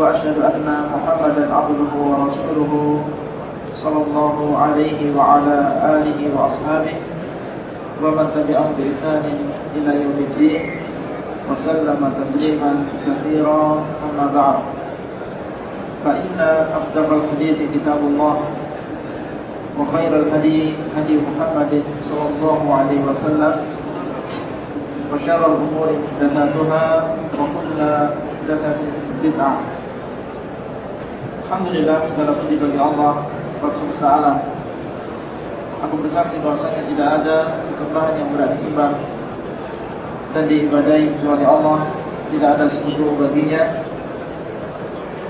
وأشهد أن محمدا عبده ورسوله صلى الله عليه وعلى آله وأصحابه ومن تبعهم بإحسان إلى يوم الدين وسلم تسليما كثيرا. أما بعد فإن أصدق الحديث كتاب الله وخير الهدي هدي محمد صلى الله عليه وسلم وشر الأمور محدثاتها وكل محدثة بدعة. Alhamdulillah segala puji bagi Allah semesta alam Aku bersaksi bahwasanya tidak ada sesembahan yang berat disembah dan diibadahi kecuali Allah, tidak ada sekutu baginya.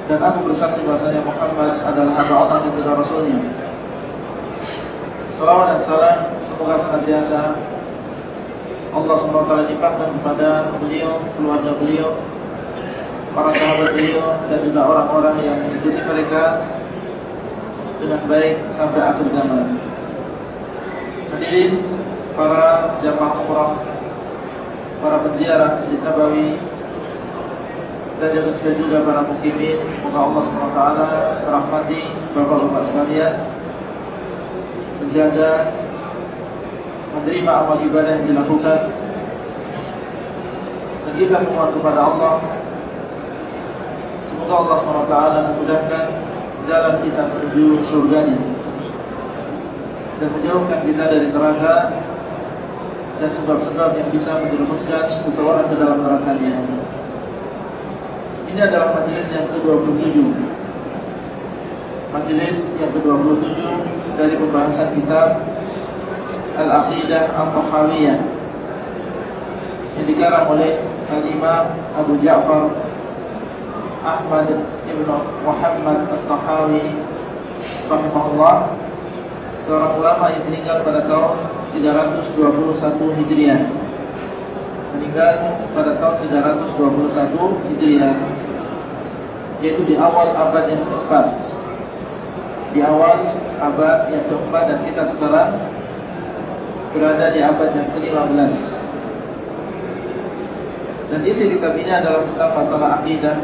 Dan aku bersaksi bahwasanya Muhammad adalah hamba Allah dan juga Rasulnya. Salawat dan salam semoga senantiasa Allah SWT limpahkan kepada beliau, keluarga beliau, para sahabat beliau dan juga orang-orang yang mengikuti mereka dengan baik sampai akhir zaman. Hadirin para jamaah umrah, para penziarah Masjid Nabawi dan juga, para mukimin, semoga Allah SWT merahmati bapak-bapak sekalian, menjaga, menerima amal ibadah yang dilakukan, dan kita kepada Allah Semoga Allah SWT memudahkan jalan kita menuju surganya dan menjauhkan kita dari neraka dan sebab-sebab yang bisa menjerumuskan seseorang ke dalam nerakanya. Ini adalah majelis yang ke-27. Majelis yang ke-27 dari pembahasan kitab Al-Aqidah Al-Tahawiyah yang dikarang oleh Al-Imam Abu Ja'far Ahmad Ibn Muhammad Al-Tahawi Rahimahullah. Seorang ulama yang meninggal pada tahun 321 Hijriah. Meninggal pada tahun 321 Hijriah. Yaitu di awal abad yang keempat. Di awal abad yang keempat Dan kita sekarang Berada di abad yang ke-15 Dan isi kitab ini adalah tentang masalah akidah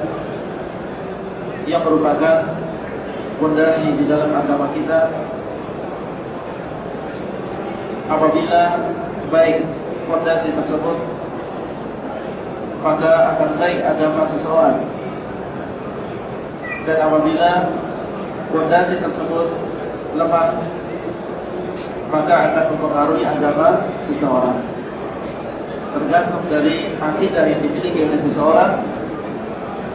yang merupakan fondasi di dalam agama kita. Apabila baik fondasi tersebut maka akan baik agama seseorang. Dan apabila fondasi tersebut lemah maka akan mempengaruhi agama seseorang. Tergantung dari akidah yang dimiliki oleh seseorang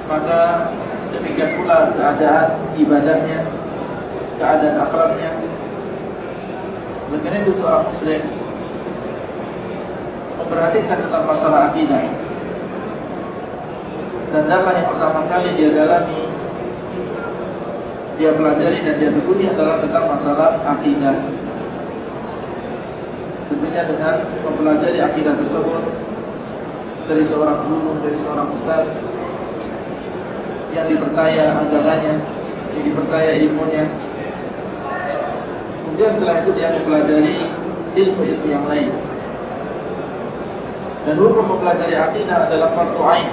maka Demikian pula keadaan ibadahnya, keadaan akhlaknya. Oleh itu seorang muslim memperhatikan tentang masalah akidah. Dan dalam yang pertama kali dia dalami, dia pelajari dan dia tekuni adalah tentang masalah akidah. Tentunya dengan mempelajari akidah tersebut dari seorang guru, dari seorang ustaz yang dipercaya agamanya, yang dipercaya ilmunya. Kemudian setelah itu dia mempelajari ilmu-ilmu yang lain. Dan hukum mempelajari akidah adalah fardu ain.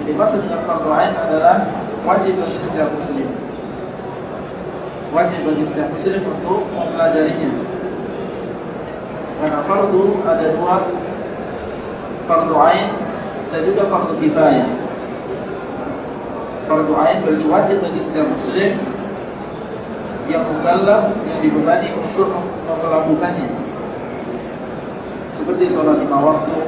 Jadi maksud dengan fardu ain adalah wajib bagi setiap muslim. Wajib bagi setiap muslim untuk mempelajarinya. Karena fardu ada dua fardu ain dan juga fardu kifayah fardu ain bagi wajib bagi setiap muslim yang mukallaf yang dibebani untuk melakukannya. Seperti sholat lima waktu.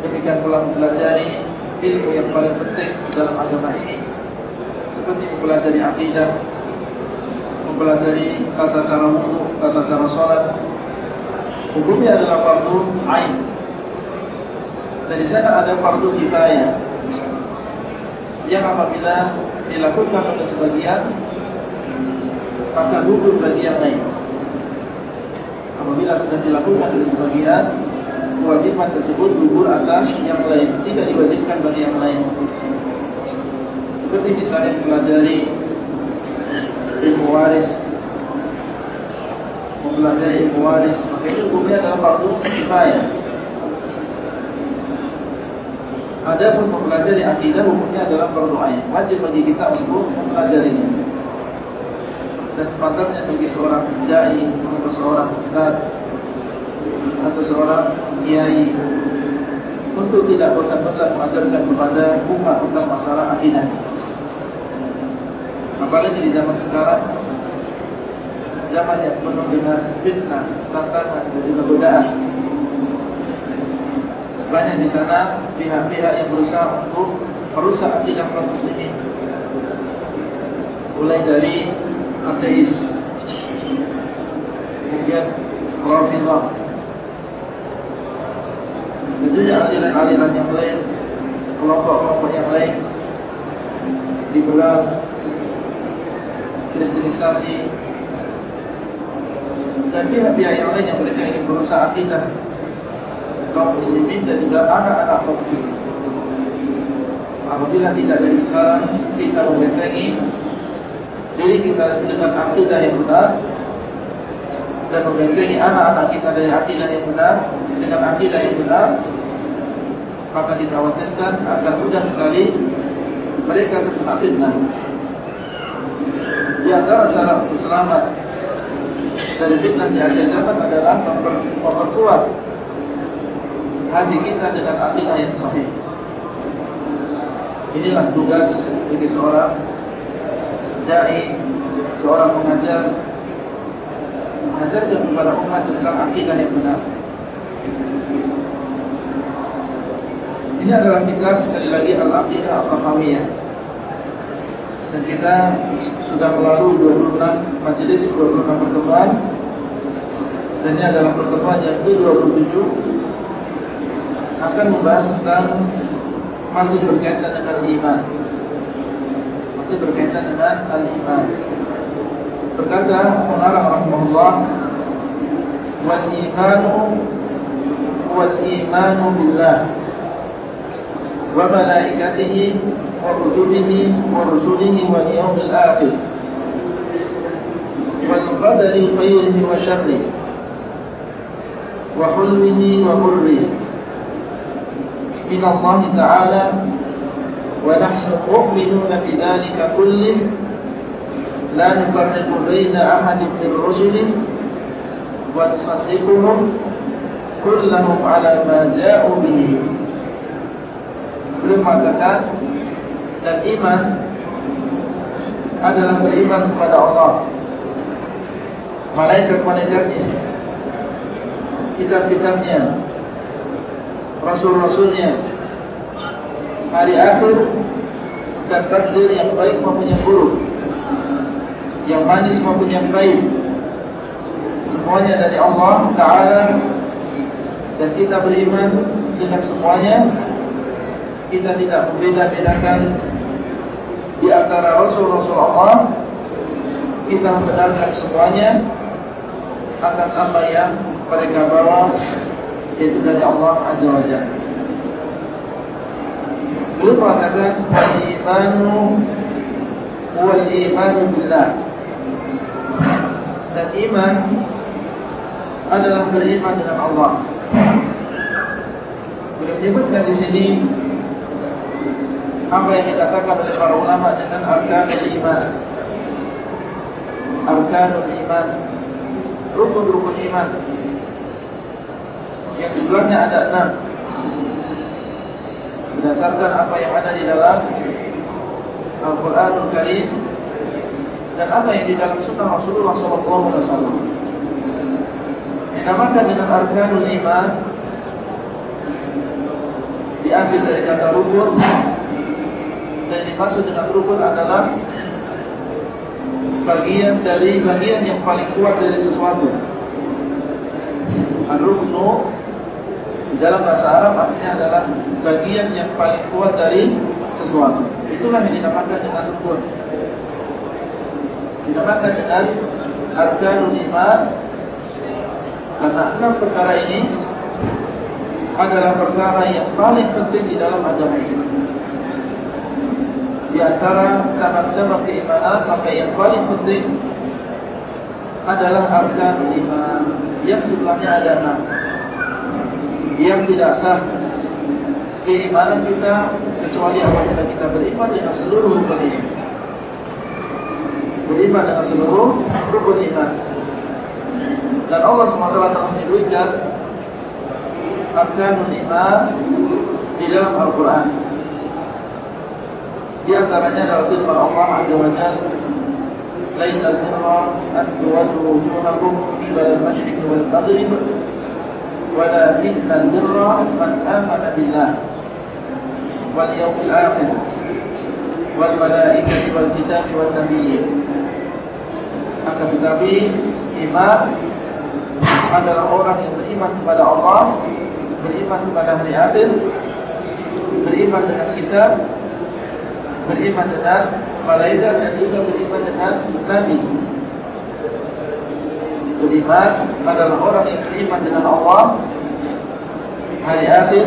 Demikian pula mempelajari ilmu yang paling penting dalam agama ini. Seperti mempelajari akidah mempelajari tata cara wudhu, tata cara sholat. Hukumnya adalah fardu ain. Dan di sana ada fardu kifayah yang apabila dilakukan oleh sebagian maka gugur bagi yang lain. Apabila sudah dilakukan oleh sebagian, kewajiban tersebut gugur atas yang lain, tidak diwajibkan bagi yang lain. Seperti misalnya mempelajari ilmu waris, mempelajari ilmu waris, maka itu hukumnya adalah fardu kifayah. Ada pun mempelajari akidah hukumnya adalah fardu ain. Wajib bagi kita untuk mempelajarinya. Dan sepantasnya bagi seorang dai atau seorang ustaz atau seorang kiai untuk tidak bosan-bosan mengajarkan kepada umat tentang masalah akidah. Apalagi di zaman sekarang zaman yang penuh dengan fitnah, tantangan dan juga godaan banyak di sana pihak-pihak yang berusaha untuk merusak akidah kaum muslimin. Mulai dari ateis, kemudian Rafidah, dan juga aliran-aliran yang lain, kelompok-kelompok yang lain, dibelah kristenisasi. Dan pihak-pihak yang lain yang mereka ingin berusaha akidah kaum muslimin dan juga anak-anak kaum muslimin. Apabila tidak dari sekarang kita membentengi diri kita dengan akidah yang benar dan membentengi anak-anak kita dari akidah yang benar dengan akidah yang benar maka dikhawatirkan akan mudah sekali mereka terkena fitnah. Di antara cara untuk selamat dari fitnah di akhir zaman adalah memperkuat hati kita dengan akidah yang sahih. Inilah tugas bagi seorang dai, seorang pengajar mengajarkan kepada umat tentang akidah yang benar. Ini adalah kitab sekali lagi Al-Aqidah Al-Qafawiyah Dan kita sudah melalui 26 majelis, 26 pertemuan Dan ini adalah pertemuan yang ke-27 akan membahas tentang masih berkaitan dengan iman. Masih berkaitan dengan al-iman. Berkata pengarang rahimahullah, "Wal imanu wal imanu billah wa malaikatihi wa kutubihi wa rusulihi wal yawmil akhir wal qadari khairihi wa syarrihi wa hulmihi wa murrihi إلى الله تعالى ونحن مؤمنون بذلك كله لا نفرق بين أحد من رسل ونصدقهم كلهم على ما جاءوا به. لما كان الإيمان adalah الايمان kepada Allah. Malaikat-malaikatnya Kitab-kitabnya Rasul-Rasulnya. Hari akhir Dan takdir yang baik maupun yang buruk. Yang manis maupun yang baik. Semuanya dari Allah Ta'ala. Dan kita beriman dengan semuanya. Kita tidak membeda-bedakan Di antara Rasul-Rasul Allah. Kita membenarkan semuanya Atas apa yang mereka bawa yaitu dari Allah Azza wa Jalla. Beliau mengatakan al-imanu wal imanu billah. Dan iman adalah beriman dengan Allah. Beliau menyebutkan di sini apa yang dikatakan oleh para ulama dengan arkanul iman. Arkanul iman, rukun-rukun iman yang jumlahnya ada enam. Berdasarkan apa yang ada di dalam Al-Quranul Karim dan apa yang di dalam sunnah Rasulullah SAW dinamakan dengan Arkanul Iman. Diambil dari kata rukun. Dan dimaksud dengan rukun adalah bagian dari bagian yang paling kuat dari sesuatu. Al-Ruknu di dalam bahasa Arab artinya adalah bagian yang paling kuat dari sesuatu. Itulah yang dinamakan dengan rukun. Dinamakan dengan arkanul iman karena enam perkara ini adalah perkara yang paling penting di dalam agama Islam. Di antara cabang-cabang keimanan maka yang paling penting adalah arkanul iman yang jumlahnya ada enam. Yang tidak sah keimanan kita kecuali apabila kita beriman dengan seluruh rukun ini. Beriman dengan seluruh rukun iman. Dan Allah SWT telah menyebutkan arkanul iman di dalam Al-Quran. Di antaranya adalah firman Allah Azza wa Jalla, "Laisa al-birra an tuwallu wujuhakum qibala al-mashriq wal billah wal yawmil akhir wal malaikati wal kitabi wal nabiyyin." Akan tetapi iman adalah orang yang beriman kepada Allah beriman kepada hari akhir, beriman dengan kitab, beriman dengan malaikat dan juga beriman dengan nabi. Beriman adalah orang yang beriman dengan Allah, hari akhir,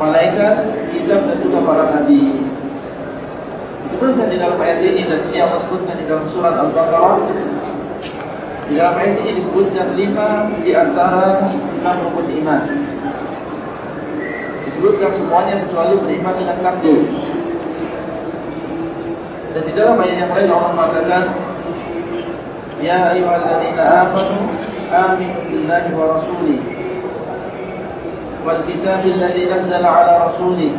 malaikat, kitab dan juga para nabi. Disebutkan di dalam ayat ini dan ini Allah sebutkan di dalam surat Al-Baqarah di dalam ayat ini disebutkan lima di antara enam rukun iman disebutkan semuanya kecuali beriman dengan takdir. Dan di dalam ayat yang lain Allah mengatakan, Ya ayyuhalladzina amanu aminu billahi wa rasulih wal kitabil ladzi nazzala ala rasulih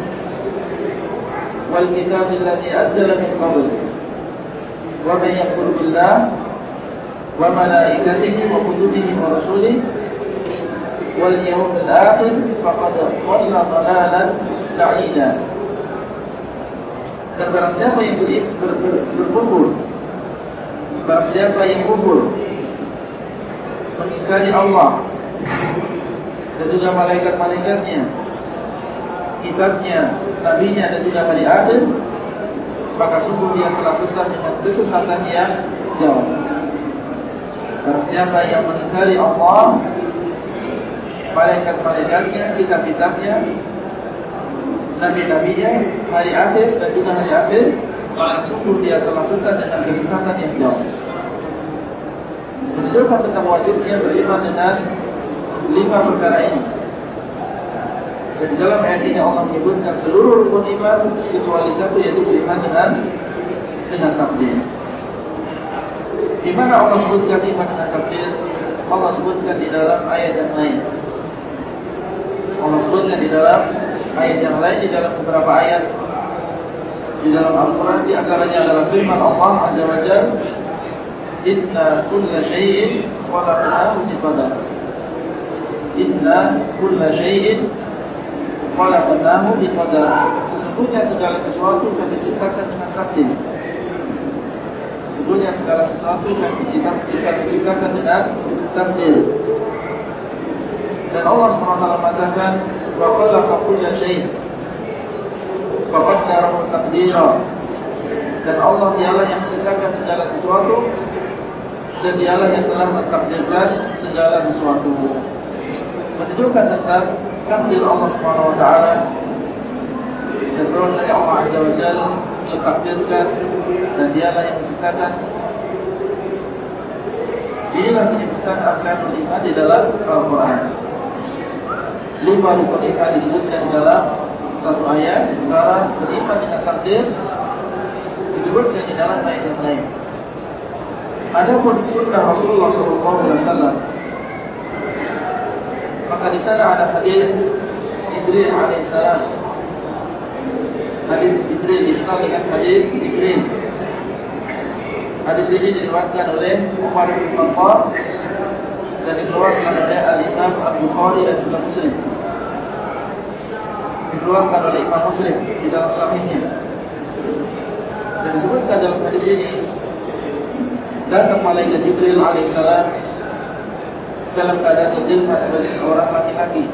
wal kitabil ladzi anzala min qabl wa man yakfur billah wa malaikatihi wa kutubihi wa rasulih wal yawmil akhir faqad dhalla dhalalan ba'ida. Dan barang siapa yang ber, ber, ber, berkufur Barang siapa yang kufur Mengingkari Allah Dan juga malaikat-malaikatnya Kitabnya, Nabinya dan juga hari akhir Maka sungguh dia telah sesat dengan kesesatan yang jauh. Barang siapa yang mengingkari Allah malaikat-malaikatnya, kitab-kitabnya, nabi-nabinya, hari akhir dan juga hari akhir, maka sungguh dia telah sesat dengan kesesatan yang jauh. Menunjukkan tentang wajibnya beriman dengan lima perkara ini. Dan dalam ayat ini Allah menyebutkan seluruh rukun iman kecuali satu yaitu beriman dengan dengan takdir. Di mana Allah sebutkan iman dengan takdir? Allah sebutkan di dalam ayat yang lain. Allah sebutkan di dalam ayat yang lain di dalam beberapa ayat di dalam Al-Quran di antaranya adalah firman Allah Azza wa Jalla Inna kulla syai'in khalaqnahu biqadar Inna kulla syai'in khalaqnahu biqadar Sesungguhnya segala sesuatu yang diciptakan dengan takdir. Sesungguhnya segala sesuatu yang diciptakan dengan takdir. Dan Allah SWT mengatakan wa khalaqa kulla syai' faqaddarahu taqdira dan Allah dialah yang menciptakan segala sesuatu. Dan dialah yang telah mentakdirkan segala sesuatu. Menunjukkan tentang takdir Allah Subhanahu wa taala. Dan bahwasanya Allah Azza wa Jalla mentakdirkan dan dialah yang menciptakan. Inilah penyebutan arkan lima di dalam Al-Quran. Lima rukun iman disebutkan di dalam satu ayat sementara beriman dengan takdir disebutkan di dalam ayat yang lain. Adapun sunnah Rasulullah SAW maka di sana ada hadis Jibril alaihissalam. Hadis Jibril dikenal dengan hadis Jibril. Hadis ini diriwayatkan oleh Umar bin Khattab dan dikeluarkan oleh Al-Imam Al-Bukhari dan juga Muslim dikeluarkan oleh Imam Muslim di dalam sahihnya. Dan disebutkan dalam hadis ini datang malaikat Jibril alaihissalam dalam keadaan berjilbab sebagai seorang laki-laki.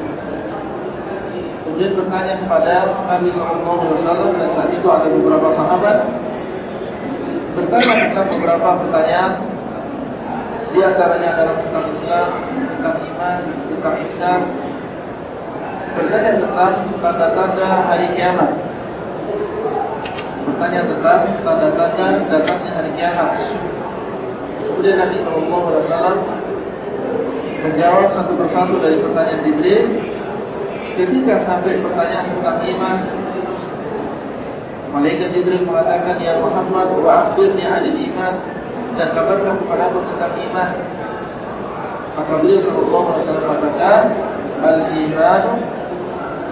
Kemudian bertanya kepada Nabi SAW dan saat itu ada beberapa sahabat. Bertanya tentang beberapa pertanyaan. Di antaranya adalah tentang Islam, tentang iman, tentang ihsan bertanya tentang tanda-tanda hari kiamat. Bertanya tentang tanda-tanda datangnya hari kiamat. Kemudian Nabi SAW menjawab satu persatu dari pertanyaan Jibril. Ketika sampai pertanyaan tentang iman Malaikat Jibril mengatakan Ya Muhammad wa akhbirni anil iman. Dan kabarkan kepada aku tentang iman. Maka beliau sallallahu alaihi wasallam mengatakan al-iman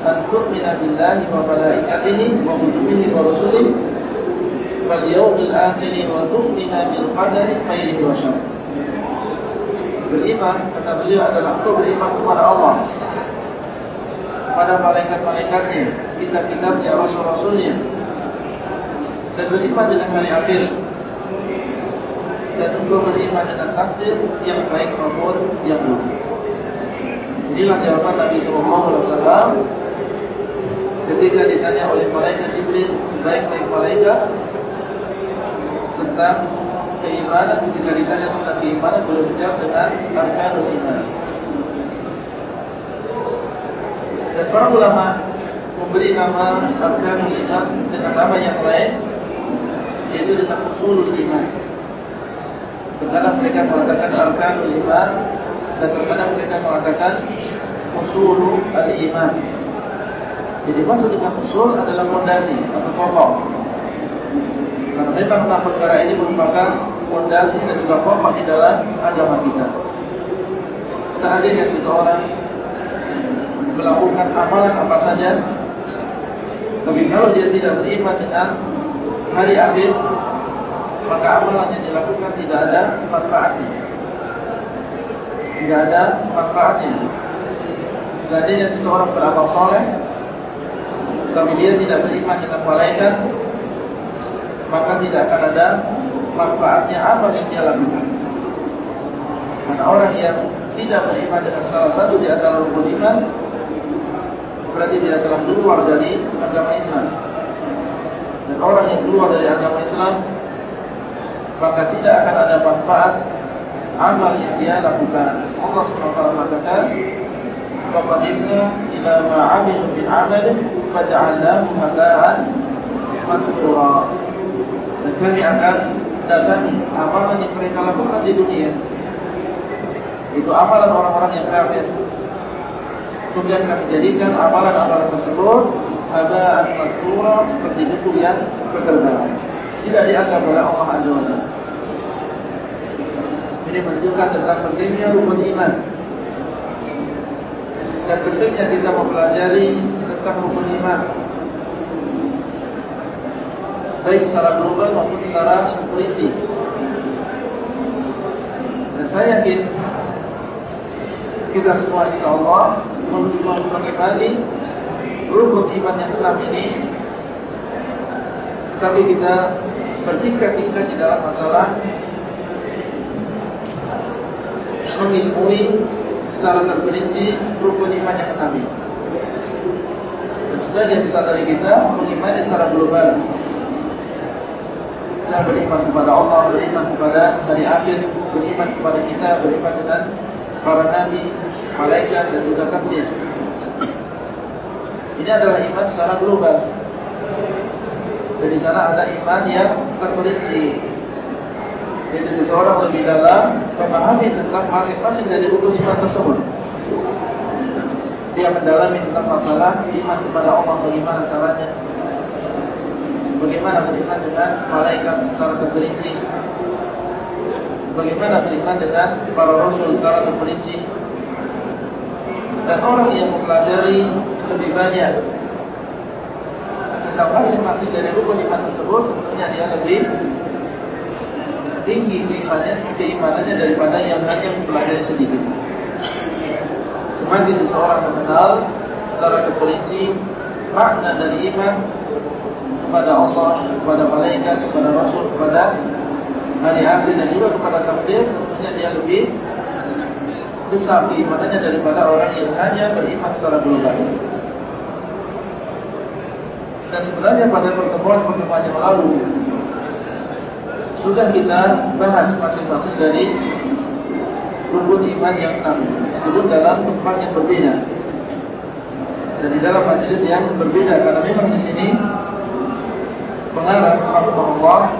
an tu'mina billahi wa malaikatihi wa kutubihi wa rusulihi wal yawmil akhir wa tu'mina bil qadari khairihi wa syarrihi. Beriman kata beliau adalah untuk beriman kepada Allah. Kepada malaikat-malaikatnya kitab-kitabnya rasul-rasulnya. Dan beriman dengan hari akhir. Dan untuk beriman dengan takdir yang baik maupun yang buruk. Inilah jawaban Nabi SAW ketika ditanya oleh malaikat Jibril sebaik-baik malaikat tentang keimanan ketika ditanya tentang keimanan belum menjawab dengan arkanul iman. Dan para ulama memberi nama arkanul iman dengan nama yang lain yaitu dengan usulul iman. Terkadang mereka mengatakan arkanul iman dan terkadang mereka mengatakan usulul al-iman. Jadi maksud dengan usul adalah fondasi atau pokok. Karena memang enam perkara ini merupakan fondasi dan juga pokok di dalam agama kita. Seandainya seseorang melakukan amalan apa saja, tapi kalau dia tidak beriman dengan hari akhir, maka amalan yang dilakukan tidak ada manfaatnya. Tidak ada manfaatnya. Seandainya seseorang beramal soleh, tapi dia tidak beriman dengan malaikat, maka tidak akan ada manfaatnya apa yang dia lakukan. Karena orang yang tidak beriman dengan salah satu di antara rukun iman berarti dia telah keluar dari agama Islam. Dan orang yang keluar dari agama Islam maka tidak akan ada manfaat amal yang dia lakukan. Allah SWT mengatakan, "Faqadimna ila ma 'amilu min 'amalin faj'alnahu haba'an mansura." Dan kami akan datangi amalan yang mereka lakukan di dunia itu amalan orang-orang yang kafir. Kemudian kami jadikan amalan-amalan tersebut ada al seperti itu yang berterbangan tidak dianggap oleh Allah Azza wa Jalla. Ini menunjukkan tentang pentingnya rukun iman dan pentingnya kita mempelajari tentang rukun iman baik secara global maupun secara rinci. Dan saya yakin kita semua insya Allah mengimani rukun iman yang enam ini tetapi kita bertingkat-tingkat di dalam masalah mengilmui secara terperinci rukun iman yang enam ini. Dan sebagian besar dari kita mengimani secara global bisa beriman kepada Allah, beriman kepada hari akhir, beriman kepada kita, beriman dengan para nabi, malaikat dan juga takdir. Ini adalah iman secara global. Dan di sana ada iman yang terperinci. Jadi seseorang lebih dalam memahami tentang masing-masing dari rukun iman tersebut. Dia mendalami tentang masalah iman kepada Allah bagaimana caranya, Bagaimana beriman dengan malaikat secara terperinci Bagaimana beriman dengan para rasul secara terperinci Dan orang yang mempelajari lebih banyak Tentang masing-masing dari rukun iman tersebut Tentunya dia lebih tinggi keimanannya, keimanannya daripada yang hanya mempelajari sedikit Semakin seseorang mengenal secara terperinci makna dari iman kepada Allah, kepada malaikat, kepada Rasul, kepada hari akhir dan juga kepada takdir, tentunya dia lebih besar keimanannya daripada orang yang hanya beriman secara global. Dan sebenarnya pada pertemuan-pertemuan yang lalu sudah kita bahas masing-masing dari rukun iman yang enam. Sebelum dalam tempat yang berbeda. Dan di dalam majelis yang berbeda karena memang di sini pengarang Allah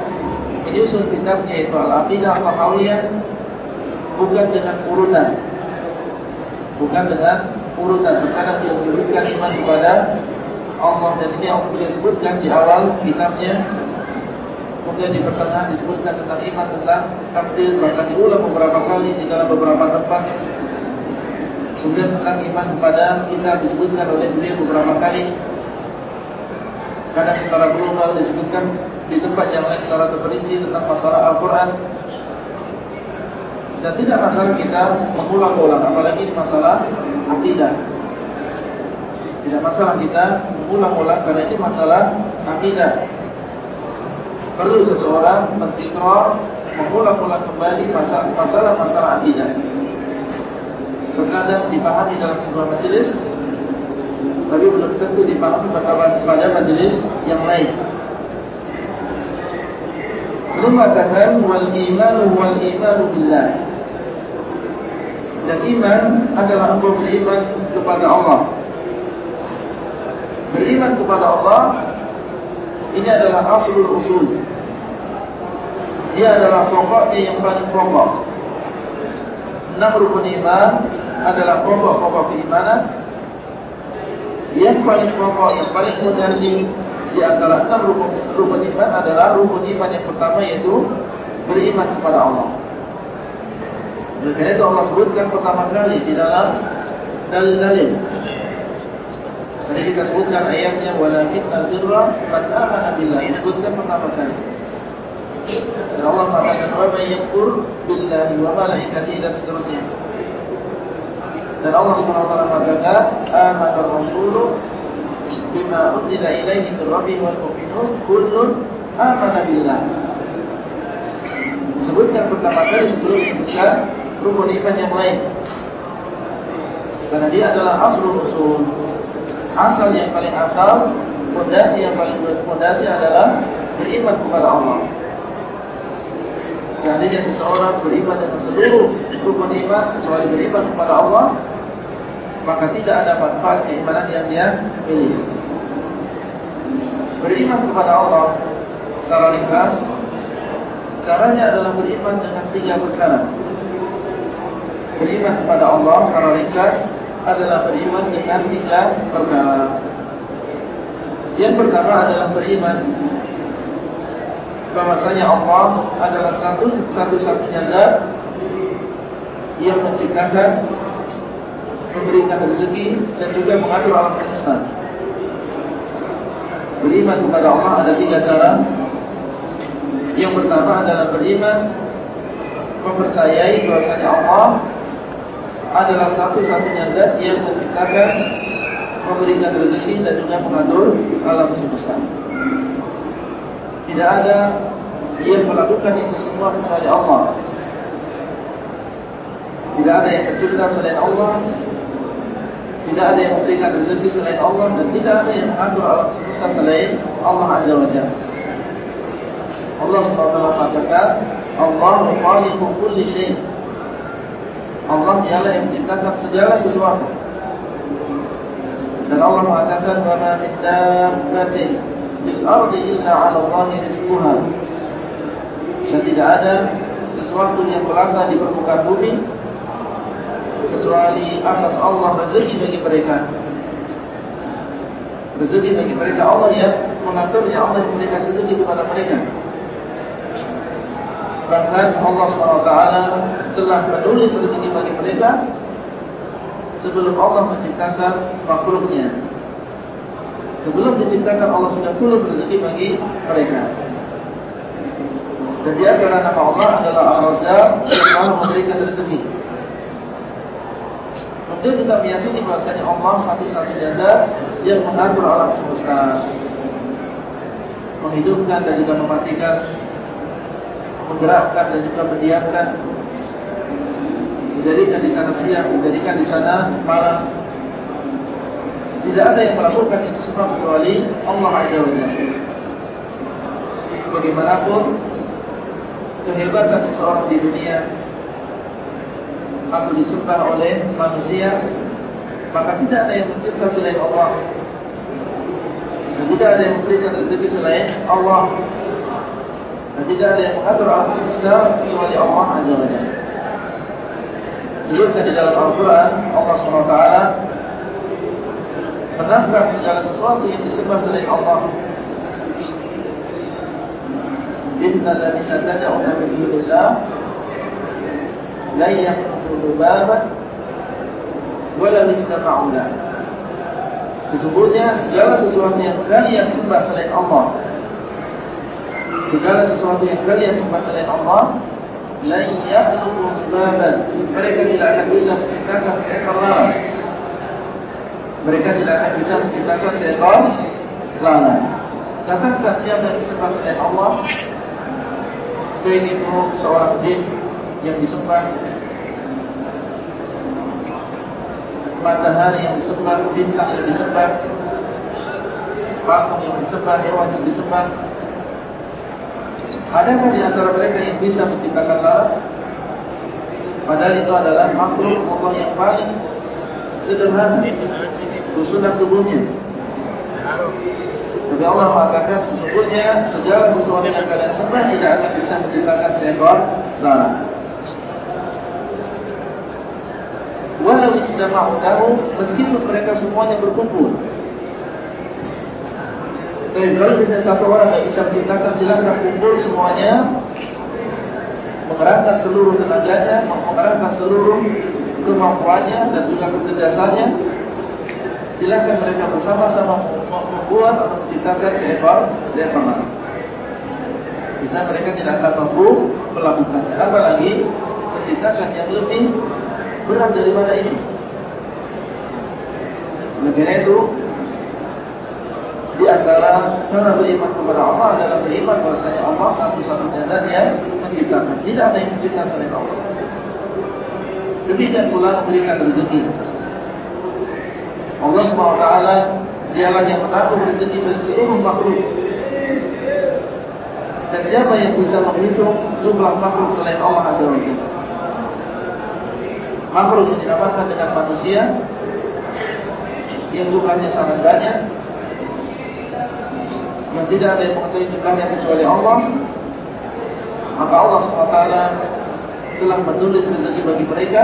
menyusun kitabnya itu al-aqidah al-hawiyah bukan dengan urutan. Bukan dengan urutan. Terkadang dia menyebutkan iman kepada Allah dan ini yang beliau sebutkan di awal kitabnya kemudian di pertengahan disebutkan tentang iman tentang takdir bahkan diulang beberapa kali di dalam beberapa tempat. Kemudian tentang iman kepada kita disebutkan oleh beliau beberapa kali. Kadang secara global disebutkan di tempat yang lain secara terperinci tentang masalah Al-Quran. Dan tidak masalah kita mengulang-ulang apalagi masalah akidah. Tidak masalah kita mengulang-ulang karena ini masalah akidah. Perlu seseorang mentikrar mengulang-ulang kembali masalah-masalah akidah. Terkadang dipahami dalam sebuah majelis, tapi belum tentu dipahami pada majelis yang lain. Mengatakan wal imanu wal imanu billah. Dan iman adalah engkau beriman kepada Allah Beriman kepada Allah Ini adalah aslul usul. Dia adalah pokoknya yang paling pokok. Enam rukun iman adalah pokok-pokok keimanan. Yang paling pokok, yang paling fondasi Di antara enam rukun, rukun iman adalah rukun iman yang pertama yaitu Beriman kepada Allah. Karena itu Allah sebutkan pertama kali di dalam dalil-dalil Tadi kita sebutkan ayatnya walakin al-birra man amana billah. Disebutkan pertama kali. Dan Allah mengatakan wa may yakfur billahi wa malaikatihi dan seterusnya. Dan Allah Subhanahu wa taala mengatakan amana ar-rasulu bima unzila ilaihi min rabbih wal mu'minun kullun amana billah. Disebutkan pertama kali sebelum disebutkan rukun iman yang lain. Karena dia adalah asrul usul asal yang paling asal, fondasi yang paling fondasi adalah beriman kepada Allah. Seandainya seseorang beriman dengan seluruh rukun iman kecuali beriman kepada Allah, maka tidak ada manfaat keimanan yang dia miliki. Beriman kepada Allah secara ringkas, caranya adalah beriman dengan tiga perkara. Beriman kepada Allah secara ringkas adalah beriman dengan tiga perkara. Yang pertama adalah beriman bahwasanya Allah adalah satu satu-satunya zat yang menciptakan, memberikan rezeki dan juga mengatur alam semesta. Beriman kepada Allah ada tiga cara. Yang pertama adalah beriman mempercayai bahwasanya Allah adalah satu-satunya zat yang menciptakan, memberikan rezeki dan juga mengatur alam semesta. Tidak ada yang melakukan itu semua kecuali Allah. Tidak ada yang mencipta selain Allah. Tidak ada yang memberikan rezeki selain Allah dan tidak ada yang mengatur alam semesta selain Allah Azza wa Jalla. Allah Subhanahu wa taala mengatakan, "Allahu khaliqu kulli syai'." Allah dialah yang menciptakan segala sesuatu. Dan Allah mengatakan wa ma min dabbatin fil ardi illa 'ala Allahi rizquha. Dan tidak ada sesuatu yang melangkah di permukaan bumi kecuali atas Allah rezeki bagi mereka. Rezeki bagi mereka Allah yang mengaturnya Allah memberikan rezeki kepada mereka. Bahkan Allah SWT telah menulis rezeki bagi mereka Sebelum Allah menciptakan makhluknya. Sebelum diciptakan Allah sudah tulis rezeki bagi mereka. Dan dia karena nama Allah adalah Al-Razak Yang memberikan rezeki. Kemudian kita meyakini bahasanya Allah satu-satunya Yang mengatur alam semesta. Menghidupkan dan juga mematikan menggerakkan dan juga mendiamkan menjadikan di sana siang, menjadikan di sana malam Tidak ada yang melakukan itu semua kecuali Allah Azza wa Jalla. Bagaimanapun kehebatan seseorang di dunia atau disembah oleh manusia, maka tidak ada yang mencipta selain Allah. Dan tidak ada yang memberikan rezeki selain Allah. Dan tidak ada yang mengatur alam semesta kecuali Allah Azza wa Jalla. Sebutkan di dalam Al-Quran Allah SWT menangkan segala sesuatu yang disembah selain Allah. Inna ladina zada'una min dunillah la yakhluqu baban wala istama'u Sesungguhnya segala sesuatu yang kalian sembah selain Allah Segala sesuatu yang kalian sembah selain Allah La yakhluqu baban Mereka tidak akan bisa menciptakan seekor Mereka tidak akan bisa menciptakan seekor lalat. Katakan siapa yang disembah selain Allah? Baik itu seorang jin yang disembah. Matahari yang disembah, bintang yang disembah, patung yang disembah, hewan yang disembah. Adakah di antara mereka yang bisa menciptakan lalat? Padahal itu adalah makhluk Allah yang paling sederhana susunan tubuhnya. Tapi Allah mengatakan sesungguhnya segala sesuatu yang kalian sembah tidak akan bisa menciptakan seekor lalat. walau ijtama'u meskipun mereka semuanya berkumpul. Eh, kalau misalnya satu orang tidak bisa menciptakan silakan kumpul semuanya mengerahkan seluruh tenaganya, mengerahkan seluruh kemampuannya dan juga kecerdasannya. Silakan mereka bersama-sama membuat atau menciptakan seekor seekor lalat. Bisa mereka tidak akan mampu melakukannya. Apalagi menciptakan yang lebih berat daripada ini. Oleh karena itu, di antara cara beriman kepada Allah adalah beriman bahwasanya Allah satu-satunya zat yang menciptakan. Tidak ada yang mencipta selain Allah. Demikian pula memberikan rezeki. Allah SWT dialah yang menanggung rezeki dari seluruh makhluk. Dan siapa yang bisa menghitung jumlah makhluk selain Allah Azza wa Jalla? makhluk yang dinamakan dengan manusia yang jumlahnya sangat banyak yang tidak ada yang mengetahui jumlahnya kecuali Allah maka Allah SWT telah menulis rezeki bagi mereka.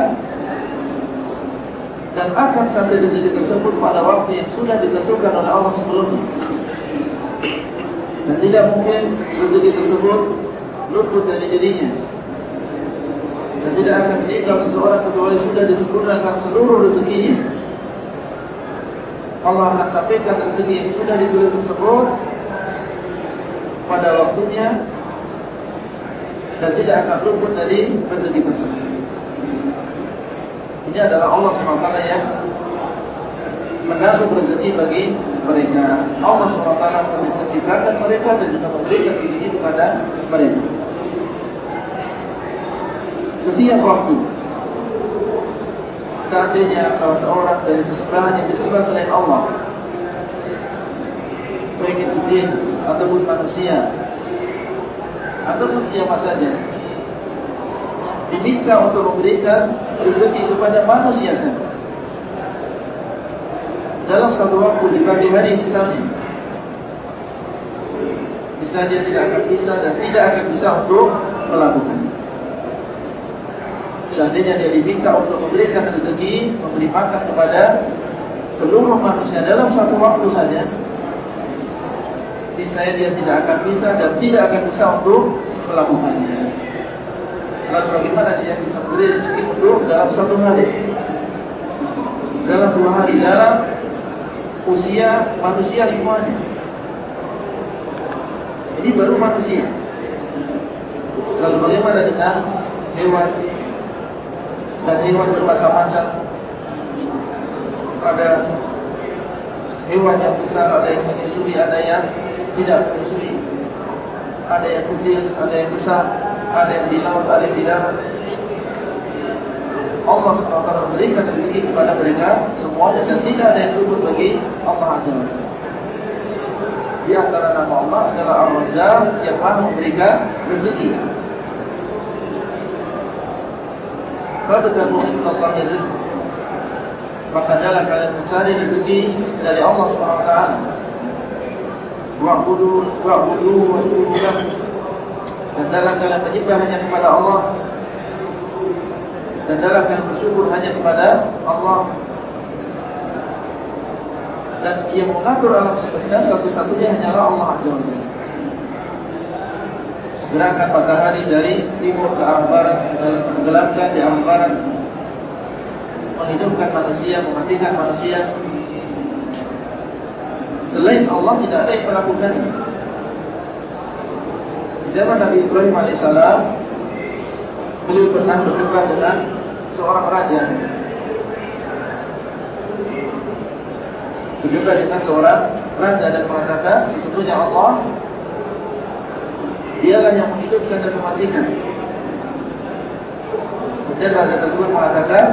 Dan akan sampai rezeki tersebut pada waktu yang sudah ditentukan oleh Allah sebelumnya. Dan tidak mungkin rezeki tersebut luput dari dirinya. Dan tidak akan meninggal seseorang kecuali sudah disempurnakan seluruh rezekinya. Allah akan sampaikan rezeki yang sudah ditulis tersebut pada waktunya dan tidak akan luput dari rezeki tersebut. Ini adalah Allah SWT yang menanggung rezeki bagi mereka. Allah SWT menciptakan mereka dan juga memberikan rezeki kepada mereka setiap waktu seandainya salah seorang dari sesembahan yang disembah selain Allah baik itu jin ataupun manusia. Ataupun siapa saja. Diminta untuk memberikan rezeki kepada manusia saja. Dalam satu waktu di pagi hari misalnya. Bisa dia tidak akan bisa dan tidak akan bisa untuk melakukannya. Seandainya dia diminta untuk memberikan rezeki, memberi makan kepada seluruh manusia dalam satu waktu saja, niscaya dia tidak akan bisa dan tidak akan bisa untuk melakukannya. Lalu bagaimana dia bisa memberi rezeki untuk dalam satu hari, dalam dua hari, dalam usia manusia semuanya. Ini baru manusia. Lalu bagaimana dengan hewan dan hewan bermacam-macam. Ada hewan yang besar, ada yang menyusui, ada yang tidak menyusui. Ada yang kecil, ada yang besar, ada yang di laut, ada yang di darat. Allah SWT memberikan rezeki kepada mereka semuanya dan tidak ada yang luput bagi Allah Azza wa Di antara nama Allah adalah Ar-Razzaq yang Maha memberikan rezeki. Fabtagu inna Allahi rizq Maka jalan kalian mencari rezeki dari Allah SWT Wa'budu wa'budu wa'budu Dan dalam kalian menyembah hanya kepada Allah Dan dalam kalian bersyukur hanya kepada Allah Dan yang mengatur alam semesta satu-satunya hanyalah Allah Azza wa Jalla gerakan matahari dari timur ke arah barat tenggelamkan di arah barat menghidupkan manusia mematikan manusia selain Allah tidak ada yang melakukannya di zaman Nabi Ibrahim alaihissalam beliau pernah berdebat dengan seorang raja berdebat dengan seorang raja dan mengatakan sesungguhnya Allah Dialah yang menghidupkan dan mematikan. Kemudian raja tersebut mengatakan,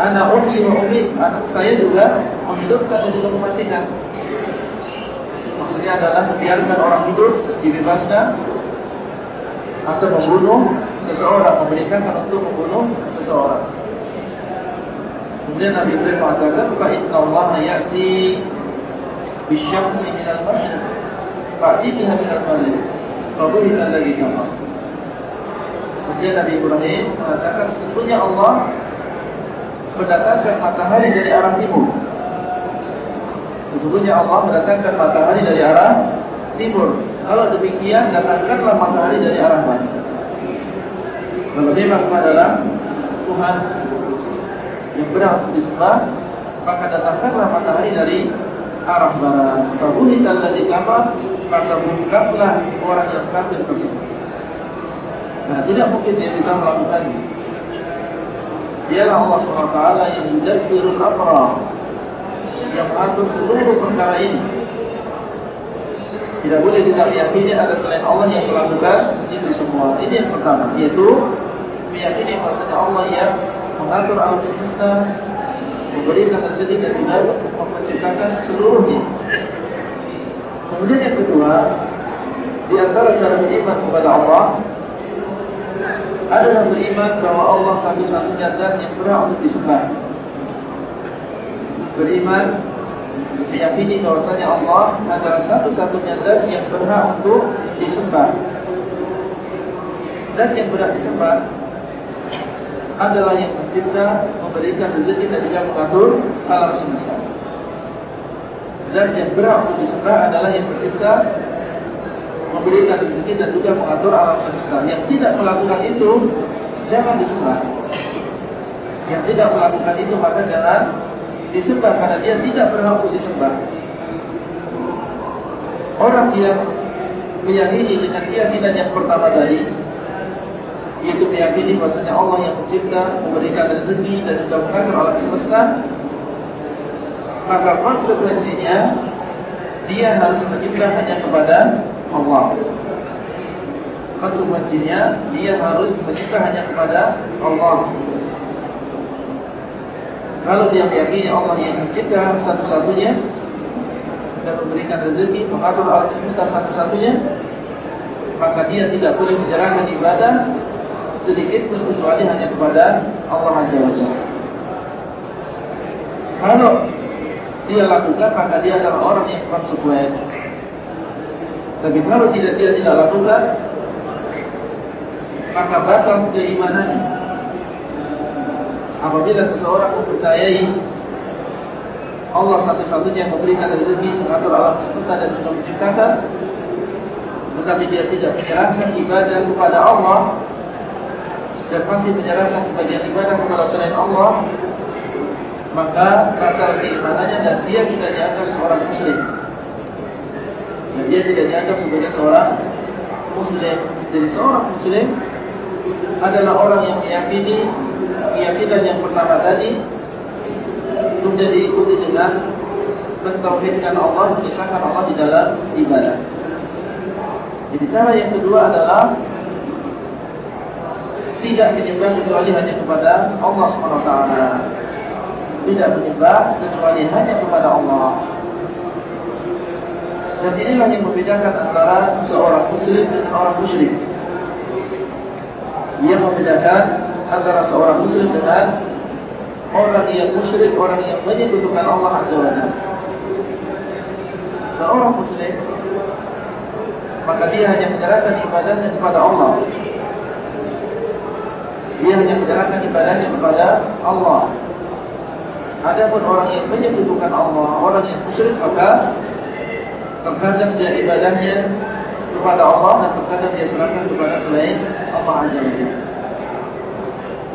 Anak ummi wa ummi, anak saya juga menghidupkan dan juga mematikan. Maksudnya adalah membiarkan orang hidup dibebaskan atau membunuh seseorang, memerintahkan untuk membunuh seseorang. Kemudian Nabi Ibrahim mengatakan, Fa Allah ya'ti bisyamsi minal masyid, fa'ti biha minal maghrib. Fabuhita lagi kafar Kemudian Nabi Ibrahim mengatakan sesungguhnya Allah mendatangkan matahari dari arah timur. Sesungguhnya Allah mendatangkan matahari dari arah timur. Kalau demikian, datangkanlah matahari dari arah barat. Dia memang adalah Tuhan yang benar untuk disembah, maka datangkanlah matahari dari arah barat. Fabuhita lagi kafar maka bukanlah orang yang kafir tersebut. Nah, tidak mungkin dia bisa melakukannya. Dialah Allah SWT yang yudabbirul amra yang mengatur seluruh perkara ini. Tidak boleh kita meyakini ada selain Allah yang melakukan itu semua. Ini yang pertama, yaitu meyakini bahasanya Allah yang mengatur alam semesta, memberikan rezeki dan juga menciptakan seluruhnya. Kemudian yang kedua, di antara cara beriman kepada Allah adalah beriman bahwa Allah satu-satunya zat yang berhak untuk disembah. Beriman meyakini bahwasanya Allah adalah satu-satunya zat yang berhak untuk disembah. Dan yang berhak disembah adalah yang mencipta, memberikan rezeki dan juga mengatur alam semesta. Dan yang berhak untuk disembah adalah yang mencipta, memberikan rezeki dan juga mengatur alam semesta. Yang tidak melakukan itu jangan disembah. Yang tidak melakukan itu maka jangan disembah karena dia tidak berhak untuk disembah. Orang yang meyakini dengan keyakinan yang pertama tadi yaitu meyakini bahasanya Allah yang mencipta, memberikan rezeki dan juga mengatur alam semesta maka konsekuensinya dia harus menyembah hanya kepada Allah. Konsekuensinya dia harus menyembah hanya kepada Allah. Kalau dia meyakini Allah yang mencipta satu-satunya dan memberikan rezeki, mengatur alam semesta satu-satunya, maka dia tidak boleh menjalankan ibadah sedikit pun kecuali hanya kepada Allah Azza wa. Kalau dia lakukan maka dia adalah orang yang konsekuen. Tapi kalau tidak dia tidak lakukan maka batal keimanannya. Apabila seseorang mempercayai Allah satu-satunya yang memberikan rezeki, mengatur alam semesta dan juga menciptakan, tetapi dia tidak menyerahkan ibadah kepada Allah dan masih menyerahkan sebagian ibadah kepada selain Allah, maka batal keimanannya dan dia tidak dianggap seorang muslim. Dan dia tidak dianggap sebagai seorang muslim. Jadi seorang muslim adalah orang yang meyakini keyakinan yang pertama tadi kemudian diikuti dengan mentauhidkan Allah, mengisahkan Allah di dalam ibadah. Jadi cara yang kedua adalah tidak menyembah kecuali hanya kepada Allah taala. Tidak menyembah kecuali hanya kepada Allah. Dan inilah yang membedakan antara seorang muslim dengan orang musyrik. Yang membedakan antara seorang muslim dengan orang yang musyrik, orang yang menyekutukan Allah Azza wa Jalla. Seorang muslim maka dia hanya menyerahkan ibadahnya kepada Allah. Dia hanya menyerahkan ibadahnya kepada Allah. Adapun orang yang menyekutukan Allah, orang yang musyrik maka terkadang dia ibadahnya kepada Allah dan terkadang dia serahkan kepada selain Allah Azza wa Jalla.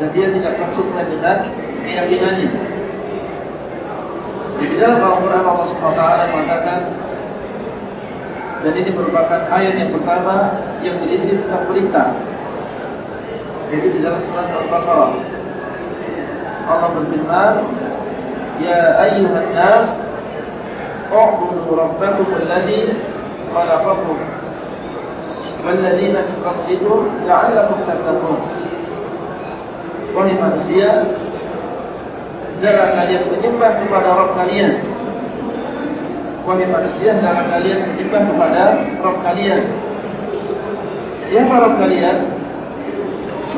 Dan dia tidak konsisten dengan keyakinannya. Di dalam Al-Quran Allah SWT mengatakan dan ini merupakan ayat yang pertama yang berisi tentang perintah. Jadi di dalam surat Al-Baqarah Allah berfirman, "Ya ayyuhan nas, اعبدوا ربكم الذي خلقكم والذين من قبلكم لعلكم تتقون Wahai manusia Hendaklah kalian menyembah kepada Rabb kalian Wahai manusia Hendaklah kalian menyembah kepada Rabb kalian Siapa Rabb kalian?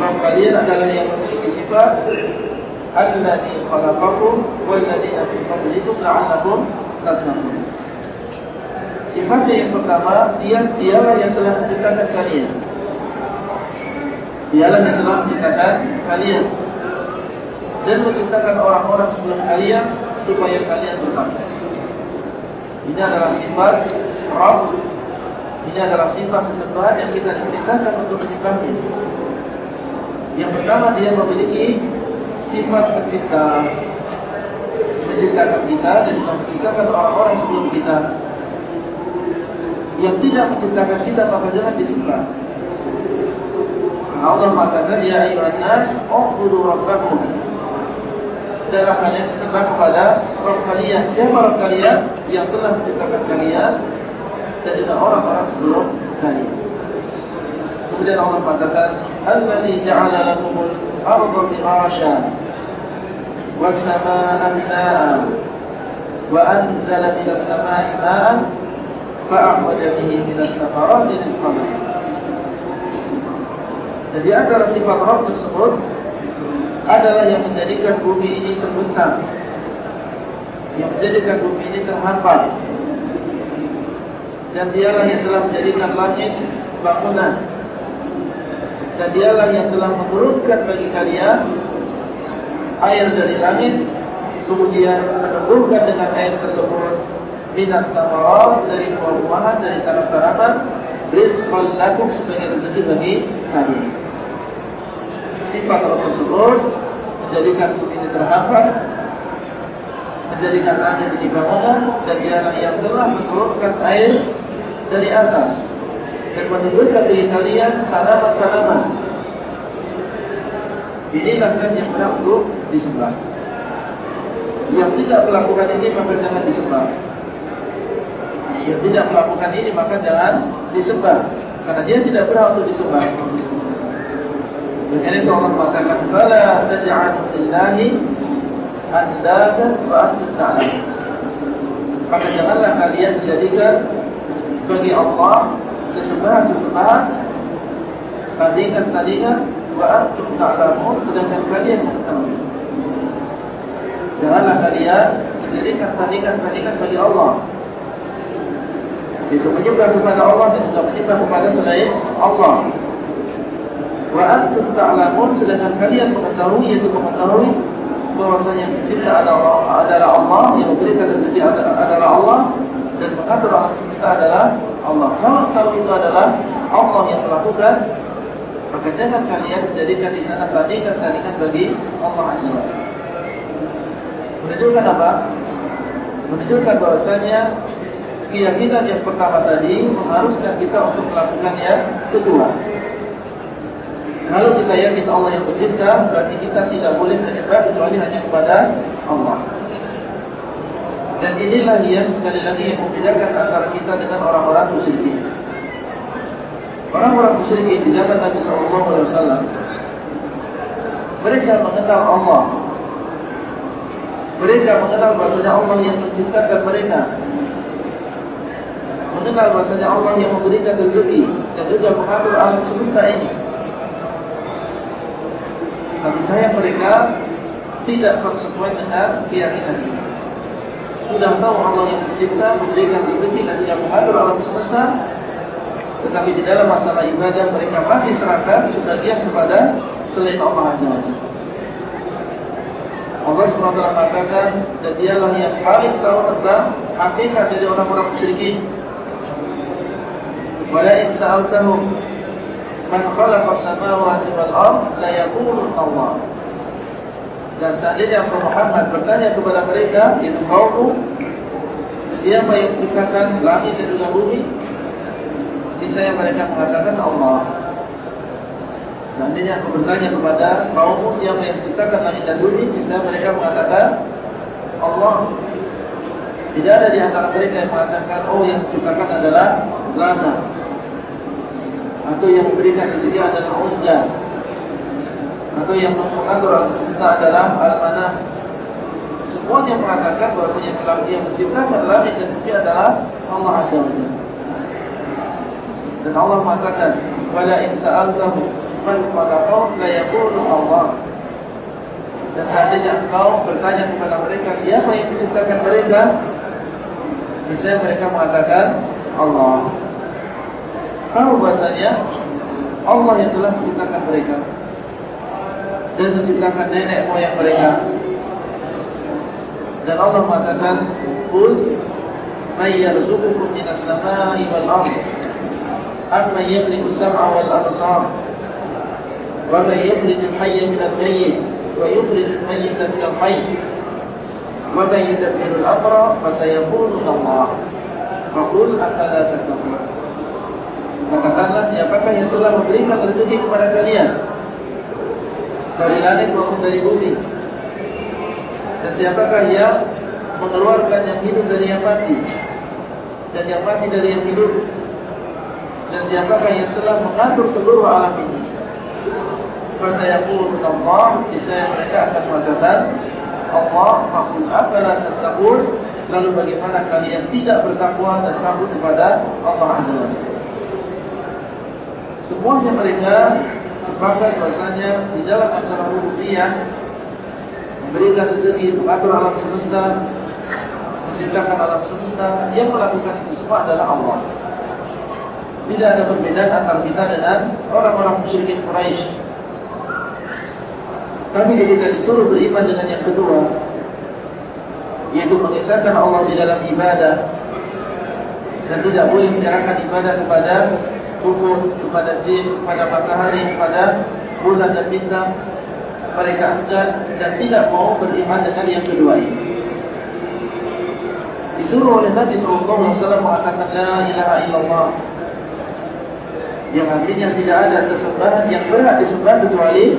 Rabb kalian adalah yang memiliki sifat Alladhi khalaqakum Walladhi min qablikum la'allakum tattaqun. Sifatnya yang pertama, dia dialah yang telah menciptakan kalian. Dialah yang telah menciptakan kalian dan menciptakan orang-orang sebelum kalian supaya kalian bertakwa. Ini adalah sifat Rabb. Ini adalah sifat sesembahan yang kita diperintahkan untuk menyembahnya. Yang pertama dia memiliki sifat pencipta menciptakan kita dan juga menciptakan orang-orang sebelum kita. Yang tidak menciptakan kita maka jangan disembah. عظمة يا أيها الناس اعبدوا ربكم adalah kalian bertembak kepada Rabb kalian. Siapa Rabb kalian? Yang telah menciptakan kalian dan juga orang-orang sebelum kalian. Kemudian Allah katakan, "Alladzi ja'ala lakumul arda firasyan was samaa'a binaan wa anzala minas samaa'i ma'an fa akhraja bihi minat thamarati rizqan lakum." Dan di antara sifat roh tersebut adalah yang menjadikan bumi ini terbentang yang menjadikan bumi ini terhampar dan dialah yang telah menjadikan langit bangunan. Dan dialah yang telah mengurunkan bagi kalian air dari langit kemudian menurunkan dengan air tersebut minat tamarab dari buah-buahan dari tanah-tanaman rizqal lakuk sebagai rezeki bagi kalian. Sifat Allah tersebut menjadikan bumi ini terhampar menjadikan langit ini bangunan dan dialah yang telah menurunkan air dari atas dan menumbuhkan bagi kalian tanaman-tanaman ini langkah yang benar untuk disembah. Yang tidak melakukan ini maka jangan disembah. Yang tidak melakukan ini maka jangan disembah. Karena dia tidak berhak untuk disembah. Itu Allah mengatakan, "Fala taj'alu lillahi andada wa antum ta'lamun." Maka janganlah kalian jadikan bagi Allah sesembahan-sesembahan tandingan-tandingan wa antum ta'lamun sedangkan kalian mengetahui. Janganlah kalian menjadikan tandingan-tandingan bagi Allah. Itu menyembah kepada Allah dan juga menyembah kepada selain Allah. Wa antum ta'lamun sedangkan kalian mengetahui yaitu mengetahui bahwasanya pencipta adalah adalah Allah, yang memberikan rezeki adalah Allah dan mengatur alam semesta adalah Allah. Kalau tahu itu adalah Allah yang melakukan maka jangan kalian menjadikan di sana bandingkan-bandingkan bagi Allah Azza wa Menunjukkan apa? Menunjukkan bahwasanya keyakinan yang pertama tadi mengharuskan kita untuk melakukan yang kedua. Kalau kita yakin Allah yang mencipta, berarti kita tidak boleh menyembah kecuali hanya kepada Allah. Dan inilah yang sekali lagi yang membedakan antara kita dengan orang-orang musyrikin. Orang-orang musyrikin di zaman Nabi SAW Mereka mengenal Allah. Mereka mengenal bahasanya Allah yang menciptakan mereka. Mengenal bahasanya Allah yang memberikan rezeki dan juga mengatur alam semesta ini. Tapi saya mereka tidak konsekuen dengan keyakinan ini. Sudah tahu Allah yang mencipta, memberikan rezeki dan juga mengatur alam semesta, tetapi di dalam masalah ibadah mereka masih serahkan sebagian kepada selain Allah Azza wa. Allah SWT mengatakan dan dialah yang paling tahu tentang hakikat dari orang-orang musyrikin. Wala in sa'altahum man khalaqa samawati wal ard la yaqulun Allah. Dan seandainya Muhammad bertanya kepada mereka yaitu kaummu siapa yang menciptakan langit dan juga bumi niscaya mereka mengatakan Allah. Seandainya aku bertanya kepada kaummu siapa yang menciptakan langit dan bumi, bisa mereka mengatakan Allah. Tidak ada di antara mereka yang mengatakan oh yang menciptakan adalah Lata atau yang memberikan rezeki adalah Uzza atau yang mengatur alam semesta adalah Al-Manah. Semua yang mengatakan bahwasanya yang menciptakan langit dan bumi adalah Allah Azza wa Jalla. Dan Allah mengatakan, "Wala in sa'altahu man khalaqahu la yaqulu Allah." Dan seandainya engkau bertanya kepada mereka siapa yang menciptakan mereka, bisa mereka mengatakan Allah. tahu bahasanya Allah yang telah menciptakan mereka. Dan menciptakan nenek moyang mereka. Dan Allah mengatakan kul may yarzuqukum minas samai wal ardh amma yamliku sam'a wal absar wa man yukhrij al hayya min al mayyit wa yukhrij al mayyita min al hayy wa man yudabbiru al amra fasayaqulu Allah. Faqul afala tattaqun Katakanlah siapakah yang telah memberikan rezeki kepada kalian? Dari langit maupun dari bumi. Dan siapakah yang mengeluarkan yang hidup dari yang mati? Dan yang mati dari yang hidup? Dan siapakah yang telah mengatur seluruh alam ini? Fasayaqul Allah Bisa mereka akan mengatakan Allah Fakul afala tattaqun. Lalu bagaimana kalian tidak bertakwa dan takut kepada Allah Azza wa Semuanya mereka sepakat bahasanya di dalam masalah rububiyah memberikan rezeki mengatur alam semesta menciptakan alam semesta yang melakukan itu semua adalah Allah tidak ada perbedaan antara kita dengan orang-orang musyrikin Quraisy. Kami ketika disuruh beriman dengan yang kedua, yaitu mengisahkan Allah di dalam ibadah dan tidak boleh menyerahkan ibadah kepada hukum, kepada jin, kepada matahari, kepada bulan dan bintang. Mereka enggan dan tidak mau beriman dengan yang kedua ini. Disuruh oleh Nabi SAW mengatakan La ilaha illallah yang artinya tidak ada sesembahan yang berhak disembah kecuali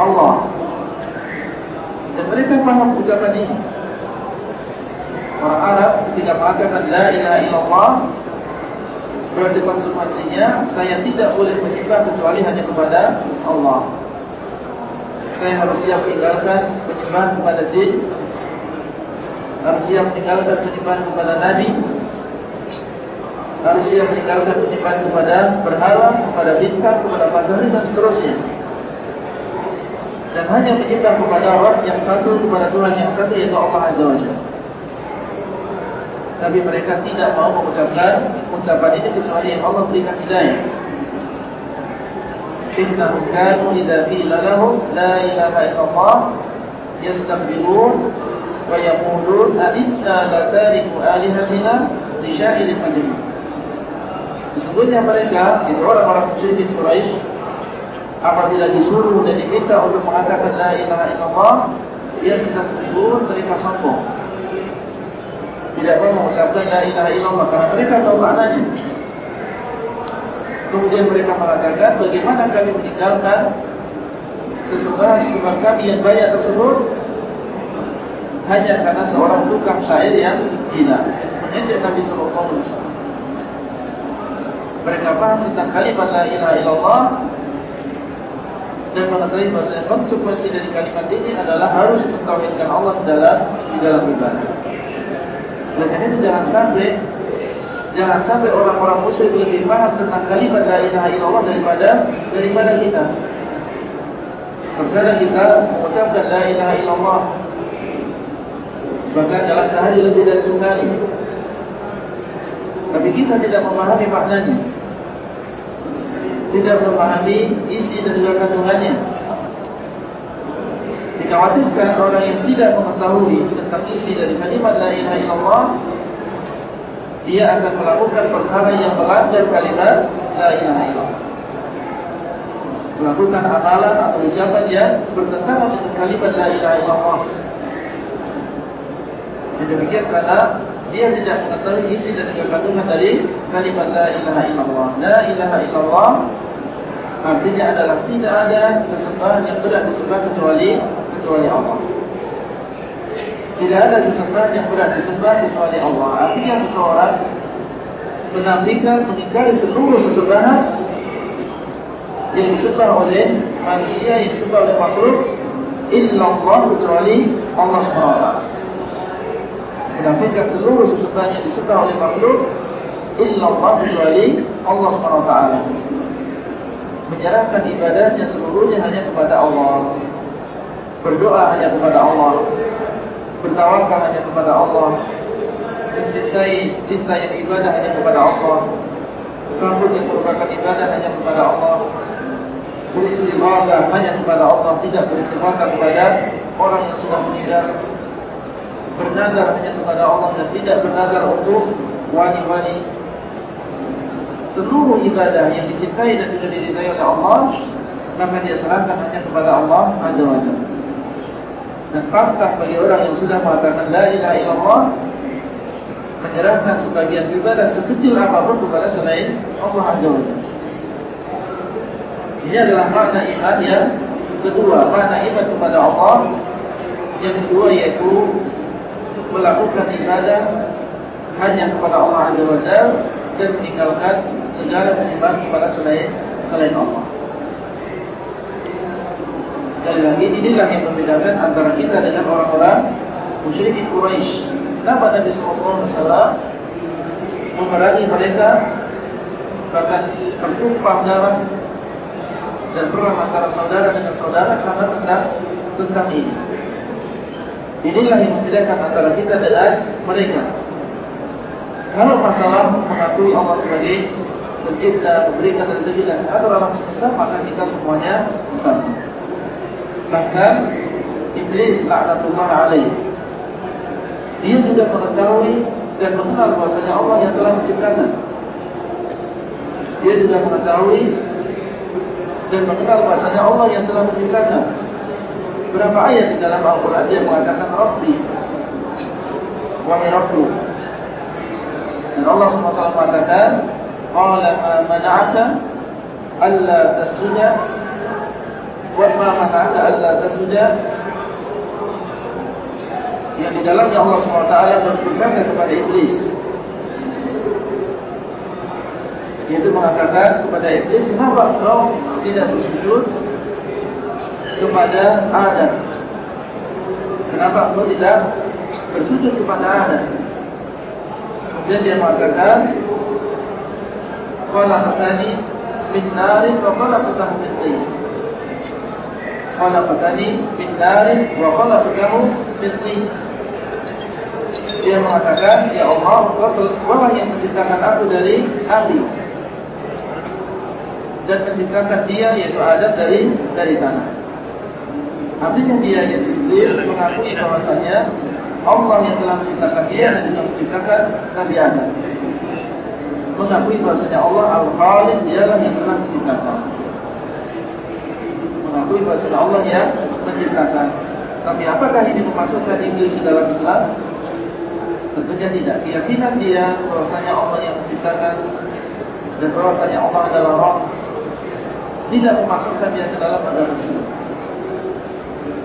Allah. Dan mereka paham ucapan ini. Orang Arab ketika mengatakan la ilaha illallah berarti konsekuensinya saya tidak boleh menyembah kecuali hanya kepada Allah. Saya harus siap meninggalkan penyembahan kepada jin, harus siap meninggalkan penyembahan kepada nabi, harus siap meninggalkan penyembahan kepada berhala, kepada bintang, kepada matahari dan seterusnya. Dan hanya menyembah kepada Allah yang satu, kepada Tuhan yang satu yaitu Allah Azza wa Jalla. Tapi mereka tidak mau mengucapkan ucapan ini kecuali yang Allah berikan hidayah. Innahum kanu idza qila lahum la ilaha illallah yastakbirun wa yaqulun a la tariku alihatina li sya'irin majnun. Sesungguhnya mereka itu orang-orang musyrik Quraisy apabila disuruh dan diminta untuk mengatakan la ilaha illallah tidur mereka sombong tidak mau mengucapkan la ilaha illallah. Karena mereka tahu maknanya. Kemudian mereka mengatakan bagaimana kami meninggalkan sesembahan-sesembahan kami yang banyak tersebut hanya karena seorang tukang syair yang gila? Menjadi Nabi sallallahu alaihi wasallam. Mereka paham tentang kalimat la ilaha illallah dan mengetahui bahwa konsekuensi dari kalimat ini adalah harus mentauhidkan Allah dalam di dalam ibadah. Oleh karena itu jangan sampai jangan sampai orang-orang musyrik lebih paham tentang kalimat la ilaha illallah daripada daripada kita. Terkadang kita mengucapkan la ilaha illallah bahkan dalam sehari lebih dari sekali. Tapi kita tidak memahami maknanya tidak memahami isi dan juga kandungannya. Dikhawatirkan orang yang tidak mengetahui tentang isi dari kalimat La ilaha illallah Dia akan melakukan perkara yang melanggar kalimat La ilaha illallah. Melakukan amalan atau ucapan yang bertentangan dengan kalimat La ilaha illallah. Dan demikian karena dia tidak mengetahui isi dan kandungan dari kalimat La ilaha illallah. La ilaha illallah Artinya adalah tidak ada sesembahan yang berat disembah kecuali kecuali Allah. Tidak ada sesembahan yang berat disembah kecuali Allah. Artinya seseorang menafikan, mengingkari seluruh sesembahan yang disembah oleh manusia, yang disembah oleh makhluk, illallah kecuali Allah SWT. Menafikan seluruh sesembahan yang disembah oleh makhluk, illallah kecuali Allah SWT menyerahkan ibadahnya seluruhnya hanya kepada Allah berdoa hanya kepada Allah. Bertawakal hanya kepada Allah. Mencintai cinta yang ibadah hanya kepada Allah. Rambut yang merupakan ibadah hanya kepada Allah. Beristighatsah hanya kepada Allah. Tidak beristighatsah kepada orang yang sudah meninggal. Bernazar hanya kepada Allah dan tidak bernazar untuk wali-wali. Seluruh ibadah yang dicintai dan juga diridai oleh Allah maka dia serahkan hanya kepada Allah Azza wa Jalla. Dan pantang bagi orang yang sudah mengatakan la ilaha illallah menyerahkan sebagian ibadah sekecil apapun kepada selain Allah Azza wa Jalla. Ini adalah makna iman yang kedua, makna iman kepada Allah yang kedua yaitu melakukan ibadah hanya kepada Allah Azza wa Jalla dan meninggalkan segala penyembah kepada selain selain Allah. Sekali lagi inilah yang membedakan antara kita dengan orang-orang musyrik Quraisy. Kenapa Nabi Sallallahu Alaihi Wasallam memerangi mereka bahkan tertumpah darah dan perang antara saudara dengan saudara karena tentang tentang ini. Inilah yang membedakan antara kita dengan mereka. Kalau masalah mengakui Allah sebagai pencipta, memberikan rezeki dan atur alam semesta, maka kita semuanya sama. Bahkan iblis laknatullah alaih. Dia juga mengetahui dan mengenal bahasanya Allah yang telah menciptakan. Dia juga mengetahui dan mengenal bahasanya Allah yang telah menciptakan. Berapa ayat di dalam Al-Quran dia mengatakan Rabbi Wahai Rabbu dan Allah SWT mengatakan Qala ma mana'aka Alla tasjuda Wa ma mana'aka alla tasjuda Yang di dalamnya Allah SWT berfirman kepada Iblis. Yaitu mengatakan kepada Iblis Kenapa kau tidak bersujud Kepada Adam? Kenapa kau tidak bersujud kepada Adam? Dan dia mengatakan khalaqtani min narin wa khalaqtahu min khalaqtani min narin wa khalaqtahu min tin dia mengatakan ya Allah engkau yang menciptakan aku dari api dan menciptakan dia yaitu Adam dari dari tanah artinya dia yang iblis mengakui bahwasanya Allah yang telah menciptakan dia dan juga menciptakan Nabi Adam. Mengakui bahasanya Allah Al-Khaliq dialah yang telah menciptakan. Mengakui bahasanya Allah yang menciptakan. Tapi apakah ini memasukkan iblis ke dalam Islam? Tentunya tidak. Keyakinan dia bahasanya Allah yang menciptakan dan bahasanya Allah adalah Rabb tidak memasukkan dia ke dalam agama Islam.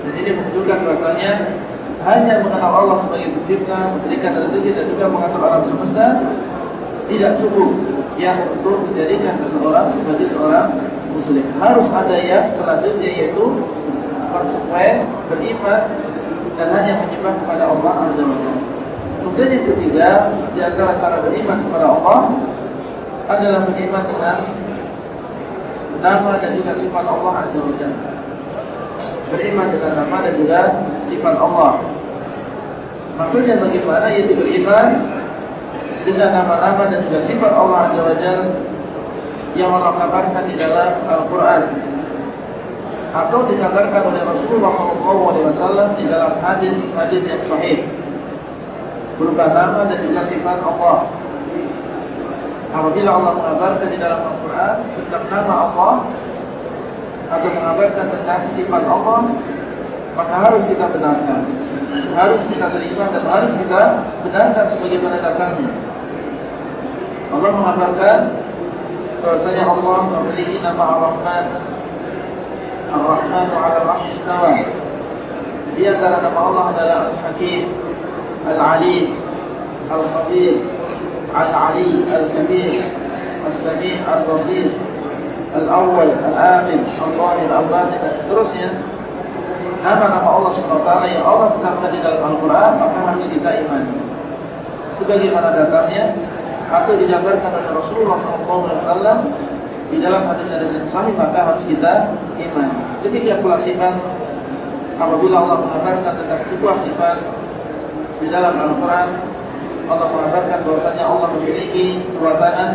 Dan ini menunjukkan bahasanya hanya mengenal Allah sebagai pencipta, memberikan rezeki dan juga mengatur alam semesta tidak cukup yang untuk menjadikan seseorang sebagai seorang muslim. Harus ada yang selanjutnya yaitu konsekuen beriman dan hanya menyembah kepada Allah Azza wa Jalla. Kemudian yang ketiga di antara cara beriman kepada Allah adalah beriman dengan nama dan juga sifat Allah Azza wa Jalla. Beriman dengan nama dan juga sifat Allah. Maksudnya bagaimana yaitu beriman dengan nama-nama dan juga sifat Allah Azza wa Jalla yang Allah kabarkan di dalam Al-Quran atau dikabarkan oleh Rasulullah SAW di dalam hadis-hadis yang sahih berupa nama dan juga sifat Allah. Apabila Allah mengabarkan di dalam Al-Quran tentang nama Allah atau mengabarkan tentang sifat Allah, maka harus kita benarkan, harus kita terima dan harus kita benarkan sebagaimana datangnya. Allah mengabarkan bahwasanya Allah memiliki nama Ar-Rahman Ar-Rahman 'ala al-'arsy istawa. Di antara nama Allah adalah Al-Hakim, Al-Alim, Al-Khabir, Al-Ali, Al-Kabir, Al-Sami' Al-Basir, Al-Awwal, Al-Akhir, Al-Zahir, Al-Batin dan seterusnya. Nama-nama Allah taala yang Allah tetapkan di dalam Al-Qur'an maka harus kita imani. Sebagaimana datangnya atau dijabarkan oleh Rasulullah SAW di dalam hadis-hadis yang sahih maka harus kita iman. Demikian pula sifat apabila Allah mengabarkan tentang sebuah sifat di dalam Al-Quran Allah mengabarkan bahwasanya Allah memiliki tangan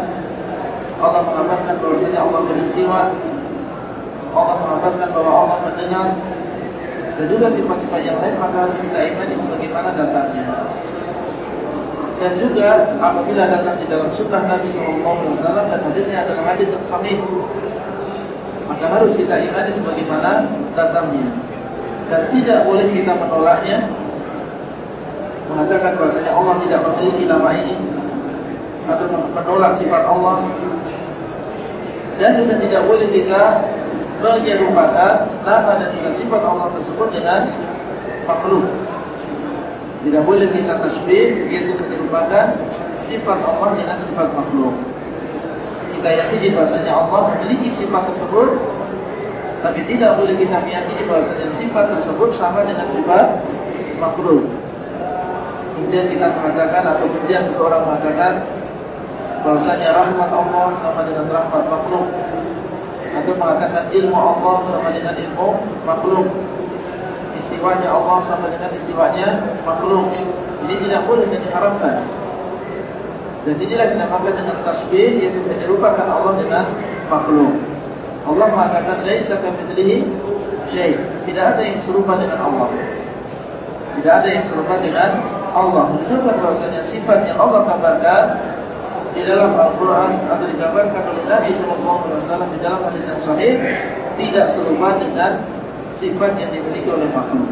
Allah mengabarkan bahwasanya Allah beristiwa Allah mengabarkan bahwa Allah mendengar dan juga sifat-sifat yang lain maka harus kita imani sebagaimana datangnya dan juga apabila datang di dalam sunnah Nabi SAW dan hadisnya adalah hadis yang sahih maka harus kita imani sebagaimana datangnya. Dan tidak boleh kita menolaknya. Mengatakan bahasanya Allah tidak memiliki nama ini atau menolak sifat Allah. Dan juga tidak boleh kita menyerupakan nama dan juga sifat Allah tersebut dengan makhluk tidak boleh kita tasbih yaitu menyerupakan sifat Allah dengan sifat makhluk. Kita yakini bahasanya Allah memiliki sifat tersebut tapi tidak boleh kita meyakini bahasanya sifat tersebut sama dengan sifat makhluk. Kemudian kita mengatakan atau kemudian seseorang mengatakan bahasanya rahmat Allah sama dengan rahmat makhluk atau mengatakan ilmu Allah sama dengan ilmu makhluk istiwanya Allah sama dengan istiwanya makhluk. Ini tidak boleh dan diharamkan. Dan inilah dinamakan dengan tasbih yaitu menyerupakan Allah dengan makhluk. Allah mengatakan laisa kamitslihi syai. Tidak ada yang serupa dengan Allah. Tidak ada yang serupa dengan Allah. Menunjukkan bahwasanya sifat yang Allah kabarkan di dalam Al-Quran atau digambarkan oleh Nabi SAW di dalam hadis yang sahih tidak serupa dengan sifat yang dimiliki oleh makhluk.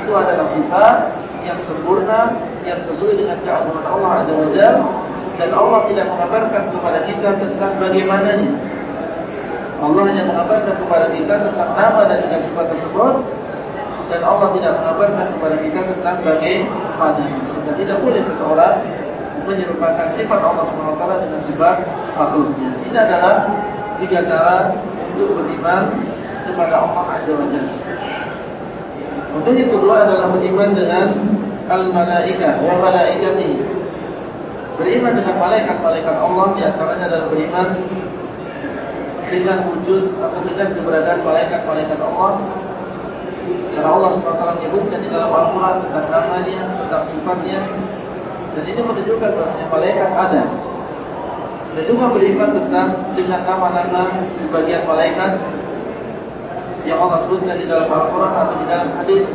Itu adalah sifat yang sempurna, yang sesuai dengan keagungan Allah Azza wa Jalla dan Allah tidak mengabarkan kepada kita tentang bagaimananya. Allah hanya mengabarkan kepada kita tentang nama dan juga sifat tersebut dan Allah tidak mengabarkan kepada kita tentang bagaimananya. Sehingga tidak boleh seseorang menyerupakan sifat Allah SWT dengan sifat makhluknya. Ini adalah tiga cara untuk beriman kepada Allah Azza wa Jalla. Kedua adalah beriman dengan al-malaikah wa malaikati. Beriman dengan malaikat-malaikat Allah di antaranya adalah beriman dengan wujud atau dengan keberadaan malaikat-malaikat Allah. Karena Allah SWT menyebutkan di dalam Al-Quran tentang namanya, tentang sifatnya Dan ini menunjukkan bahasanya malaikat ada Dan juga beriman tentang dengan nama-nama sebagian malaikat yang Allah sebutkan di dalam Al-Quran atau di dalam hadis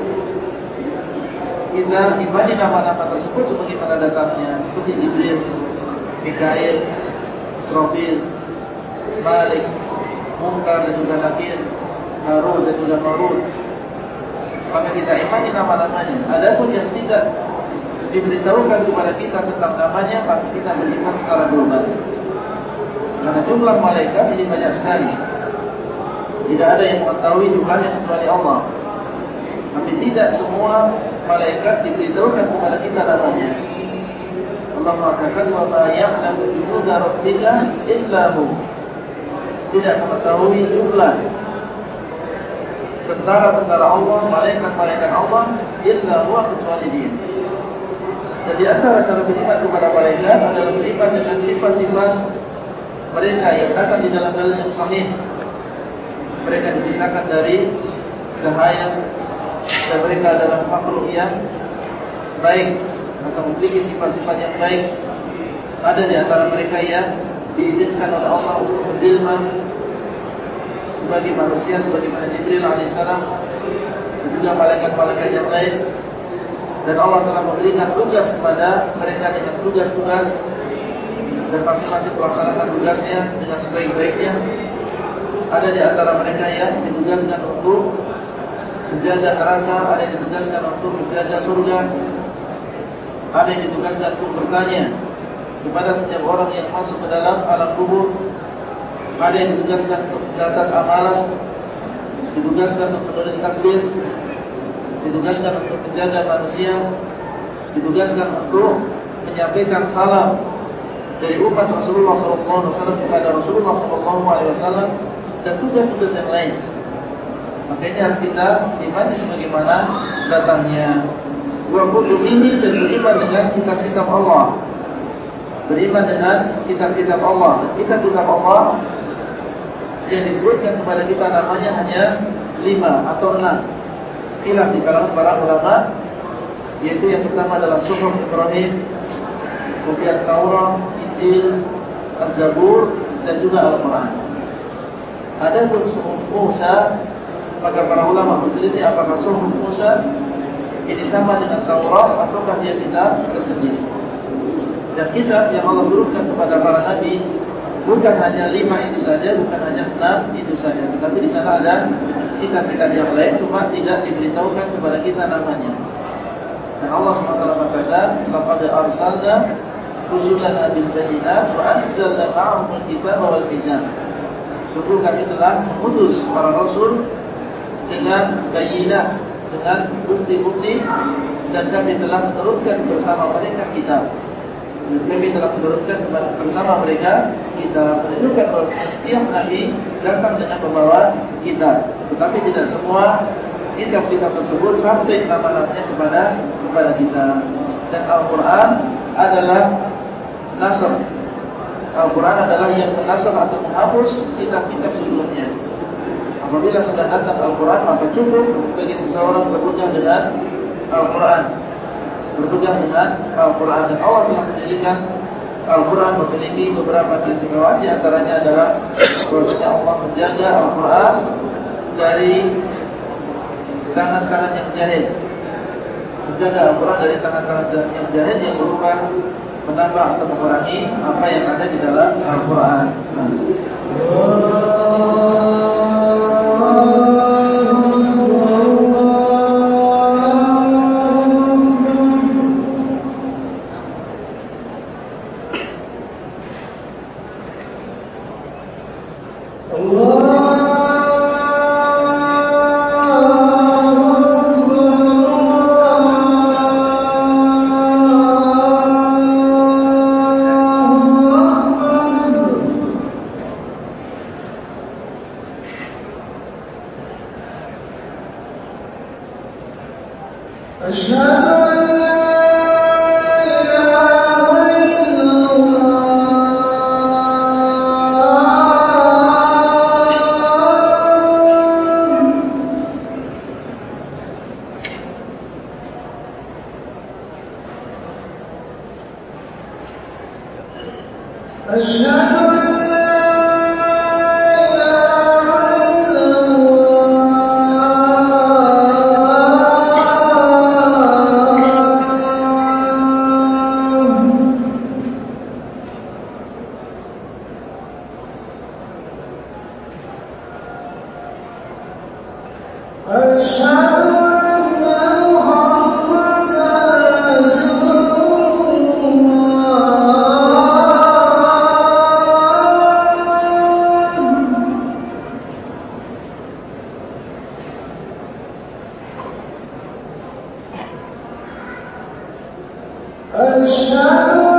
kita imani nama-nama tersebut sebagaimana datangnya seperti Jibril, Mikail, Israfil, Malik, Munkar dan juga Nakir, Harun dan juga Marun. Maka kita imani nama-namanya. Adapun yang tidak diberitahukan kepada kita tentang namanya, maka kita beriman secara global. Karena jumlah malaikat ini banyak sekali. Tidak ada yang mengetahui jumlahnya kecuali Allah. Tapi tidak semua malaikat diberitahukan kepada kita namanya. Allah mengatakan wa ma ya'lamu junuda rabbika illa hu. tidak mengetahui jumlah tentara-tentara Allah, malaikat-malaikat Allah illa huwa kecuali dia. Jadi antara cara beriman kepada malaikat adalah beriman dengan sifat-sifat mereka yang datang di dalam dalil yang sahih. Mereka diciptakan dari cahaya dan mereka adalah makhluk yang baik atau memiliki sifat-sifat yang baik. Ada di antara mereka yang diizinkan oleh Allah untuk menjelma sebagai manusia sebagaimana Jibril alaihissalam dan juga malaikat-malaikat yang lain dan Allah telah memberikan tugas kepada mereka dengan tugas-tugas dan masing-masing melaksanakan tugasnya dengan sebaik-baiknya ada di antara mereka yang ditugaskan untuk menjaga neraka ada yang ditugaskan untuk menjaga surga ada yang ditugaskan untuk bertanya kepada setiap orang yang masuk ke dalam alam kubur ada yang ditugaskan untuk mencatat amalan ditugaskan untuk menulis takbir ditugaskan untuk menjaga manusia ditugaskan untuk menyampaikan salam dari umat Rasulullah SAW kepada Rasulullah SAW dan tugas-tugas yang lain. Maka ini harus kita imani sebagaimana datangnya. Wa ini dan beriman dengan kitab-kitab Allah. Beriman dengan kitab-kitab Allah. Kitab-kitab Allah yang disebutkan kepada kita namanya hanya lima atau enam. Khilaf di kalangan para ulama yaitu yang pertama adalah Suhuf Ibrahim, kemudian Taurat, Injil, Az-Zabur dan juga Al-Qur'an. Ada pun Suhuf Musa, maka para ulama berselisih apakah Suhuf Musa ini sama dengan Taurat ataukah dia kitab tersendiri. Dan kitab yang Allah turunkan kepada para nabi bukan hanya lima itu saja, bukan hanya enam itu saja, tetapi di sana ada kitab-kitab yang lain cuma tidak diberitahukan kepada kita namanya. Dan Allah SWT berkata, "Laqad arsalna rusulana bil bayyinat wa anzalna ma'ahum al-kitaba wal mizan." Sungguh kami telah mengutus para rasul dengan bayinat, dengan bukti-bukti dan kami telah menurunkan bersama mereka kitab. Kami telah menurunkan bersama mereka kita menunjukkan bahwa setiap nabi datang dengan membawa kitab. Tetapi tidak semua kitab-kitab tersebut sampai nama-namanya kepada kepada kita. Dan Al-Quran adalah nasr. Al-Quran adalah yang menasr atau menghapus kitab-kitab sebelumnya. Apabila sudah datang Al-Quran maka cukup bagi seseorang berpegang dengan Al-Quran. Berpegang dengan Al-Quran dan Allah telah menjadikan Al-Quran memiliki beberapa keistimewaan di antaranya adalah bahwasanya Allah menjaga Al-Quran dari tangan-tangan yang jahil. Menjaga Al-Quran dari tangan-tangan yang jahil yang berupa menambah atau mengurangi apa yang ada di dalam Al-Quran. أشهد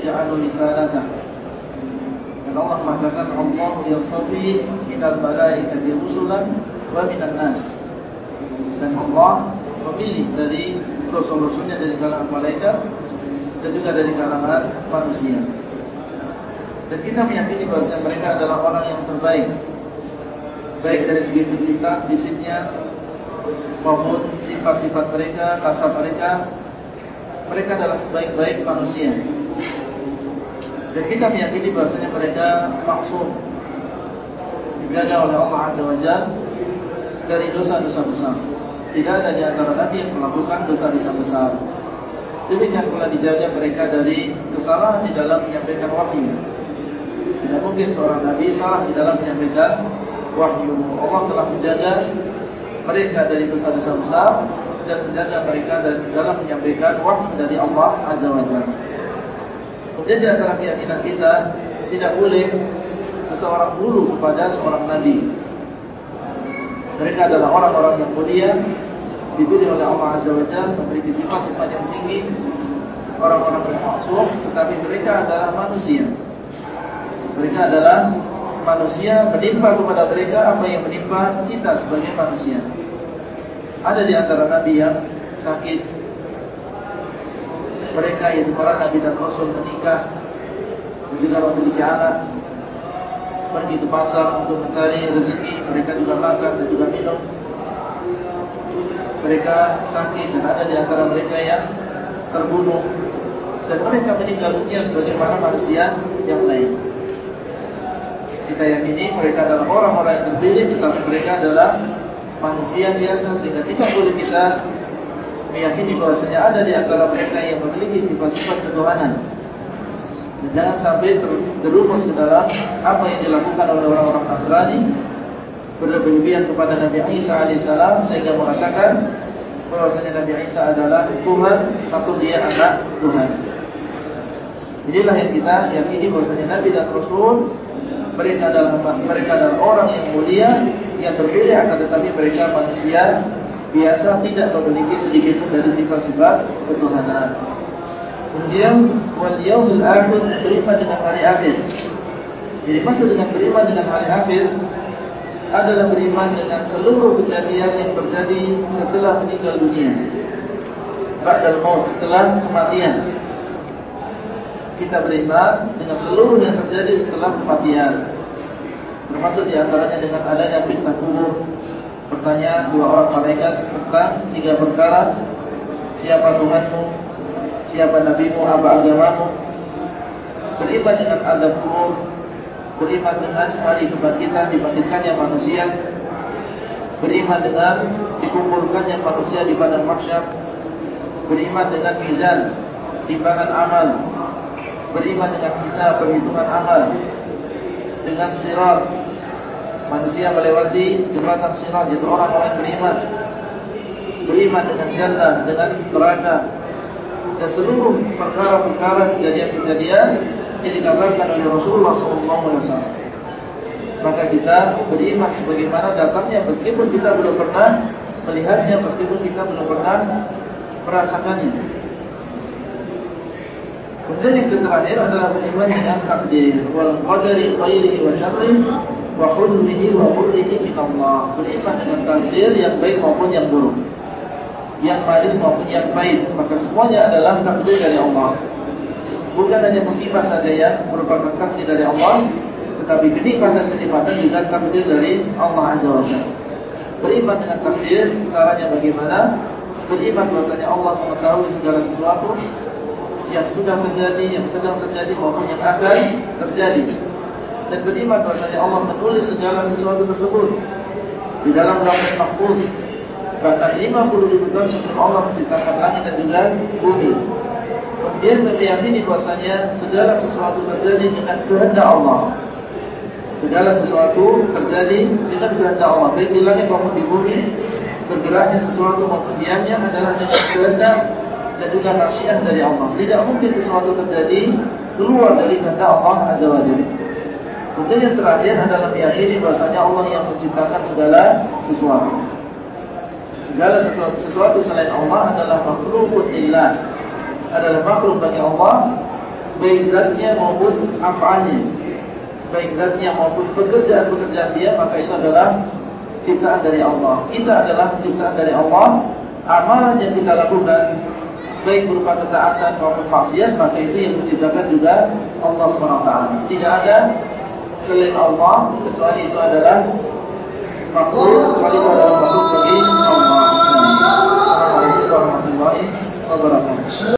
yaj'alu risalata. Dan Allah mengatakan Allah yastafi minal malaikati rusulan wa minan nas. Dan Allah memilih dari rasul-rasulnya dari kalangan malaikat dan juga dari kalangan manusia. Dan kita meyakini bahwa mereka adalah orang yang terbaik baik dari segi penciptaan fisiknya maupun sifat-sifat mereka, kasar mereka mereka adalah sebaik-baik manusia dan kita meyakini bahasanya mereka maksum. Dijaga oleh Allah Azza wa Jal dari dosa-dosa besar. Tidak ada di antara Nabi yang melakukan dosa-dosa besar. Demikian pula dijaga mereka dari kesalahan di dalam menyampaikan wahyu. Tidak mungkin seorang Nabi salah di dalam menyampaikan wahyu. Allah telah menjaga mereka dari dosa-dosa besar dan menjaga mereka dari dalam menyampaikan wahyu dari Allah Azza wa Jalla Kemudian di antara keyakinan kita tidak boleh seseorang dulu kepada seorang nabi. Mereka adalah orang-orang yang mulia, dipilih oleh Allah Azza wa Jalla, memiliki sifat-sifat yang tinggi, orang-orang yang maksum, tetapi mereka adalah manusia. Mereka adalah manusia, menimpa kepada mereka apa yang menimpa kita sebagai manusia. Ada di antara nabi yang sakit, mereka yaitu para nabi dan rasul menikah juga memiliki anak pergi ke pasar untuk mencari rezeki. Mereka juga makan dan juga minum. Mereka sakit dan ada di antara mereka yang terbunuh. Dan mereka meninggal dunia sebagaimana manusia yang lain. Kita yakini mereka adalah orang-orang yang terpilih tetapi mereka adalah manusia biasa sehingga tidak boleh kita meyakini bahwasanya ada di antara mereka yang memiliki sifat-sifat ketuhanan. Dan jangan sampai terjerumus ke dalam apa yang dilakukan oleh orang-orang Nasrani berlebihan kepada Nabi Isa alaihissalam sehingga mengatakan bahwasanya Nabi Isa adalah Tuhan atau dia anak Tuhan. Inilah yang kita yakini bahwasanya Nabi dan Rasul mereka adalah mereka adalah orang yang mulia yang terpilih akan tetapi mereka manusia biasa tidak memiliki sedikit pun dari sifat-sifat ketuhanan. Kemudian wal yaumil akhir beriman dengan hari akhir. Jadi maksud dengan beriman dengan hari akhir adalah beriman dengan seluruh kejadian yang terjadi setelah meninggal dunia. Ba'dal maut setelah kematian. Kita beriman dengan seluruh yang terjadi setelah kematian. Termasuk di antaranya dengan adanya fitnah kubur, pertanyaan dua orang malaikat tentang tiga perkara: siapa Tuhanmu, siapa nabimu, apa agamamu. Beriman dengan adab kubur, beriman dengan hari kebangkitan, dibangkitkannya manusia, beriman dengan dikumpulkannya manusia di padang mahsyar, beriman dengan mizan, timbangan amal, beriman dengan hisab perhitungan amal, dengan sirat, manusia melewati jembatan sirat yaitu orang-orang beriman, beriman dengan jannah, dengan neraka, dan seluruh perkara-perkara kejadian-kejadian yang dikabarkan oleh Rasulullah SAW maka kita beriman sebagaimana datangnya meskipun kita belum pernah melihatnya meskipun kita belum pernah merasakannya. Kemudian yang terakhir adalah beriman dengan takdir. Wal qadari khairihi wa syarrihi wa hulmihi wa hulmihi min. Beriman dengan takdir yang baik maupun yang buruk. Yang manis maupun yang baik, maka semuanya adalah takdir dari Allah. Bukan hanya musibah saja yang merupakan takdir dari Allah, tetapi kenikmatan-kenikmatan juga takdir dari Allah Azza wa Jalla. Beriman dengan takdir, caranya bagaimana? Beriman bahwasanya Allah mengetahui segala sesuatu yang sudah terjadi, yang sedang terjadi maupun yang akan terjadi. Dan beriman bahwasanya Allah menulis segala sesuatu tersebut di dalam lauh mahfuz. Bahkan 50 ribu tahun sebelum Allah menciptakan langit dan juga bumi. Kemudian meyakini bahwasanya segala sesuatu terjadi dengan kehendak Allah segala sesuatu terjadi dengan kehendak Allah baik di langit maupun di bumi bergeraknya sesuatu maupun diamnya adalah dengan kehendak dan juga masyiah dari Allah tidak mungkin sesuatu terjadi keluar dari kehendak Allah azza wajalla kemudian yang terakhir adalah meyakini bahasanya Allah yang menciptakan segala sesuatu segala sesuatu, sesuatu selain Allah adalah makhluk lillah adalah makhluk bagi Allah baik zatnya maupun af'alnya baik zatnya maupun pekerjaan-pekerjaan dia maka itu adalah ciptaan dari Allah. Kita adalah ciptaan dari Allah. Amalan yang kita lakukan baik berupa ketaatan maupun maksiat maka itu yang menciptakan juga Allah SWT. Tidak ada selain Allah kecuali itu adalah makhluk kecuali itu adalah makhluk bagi Allah. Assalamualaikum warahmatullahi wabarakatuh.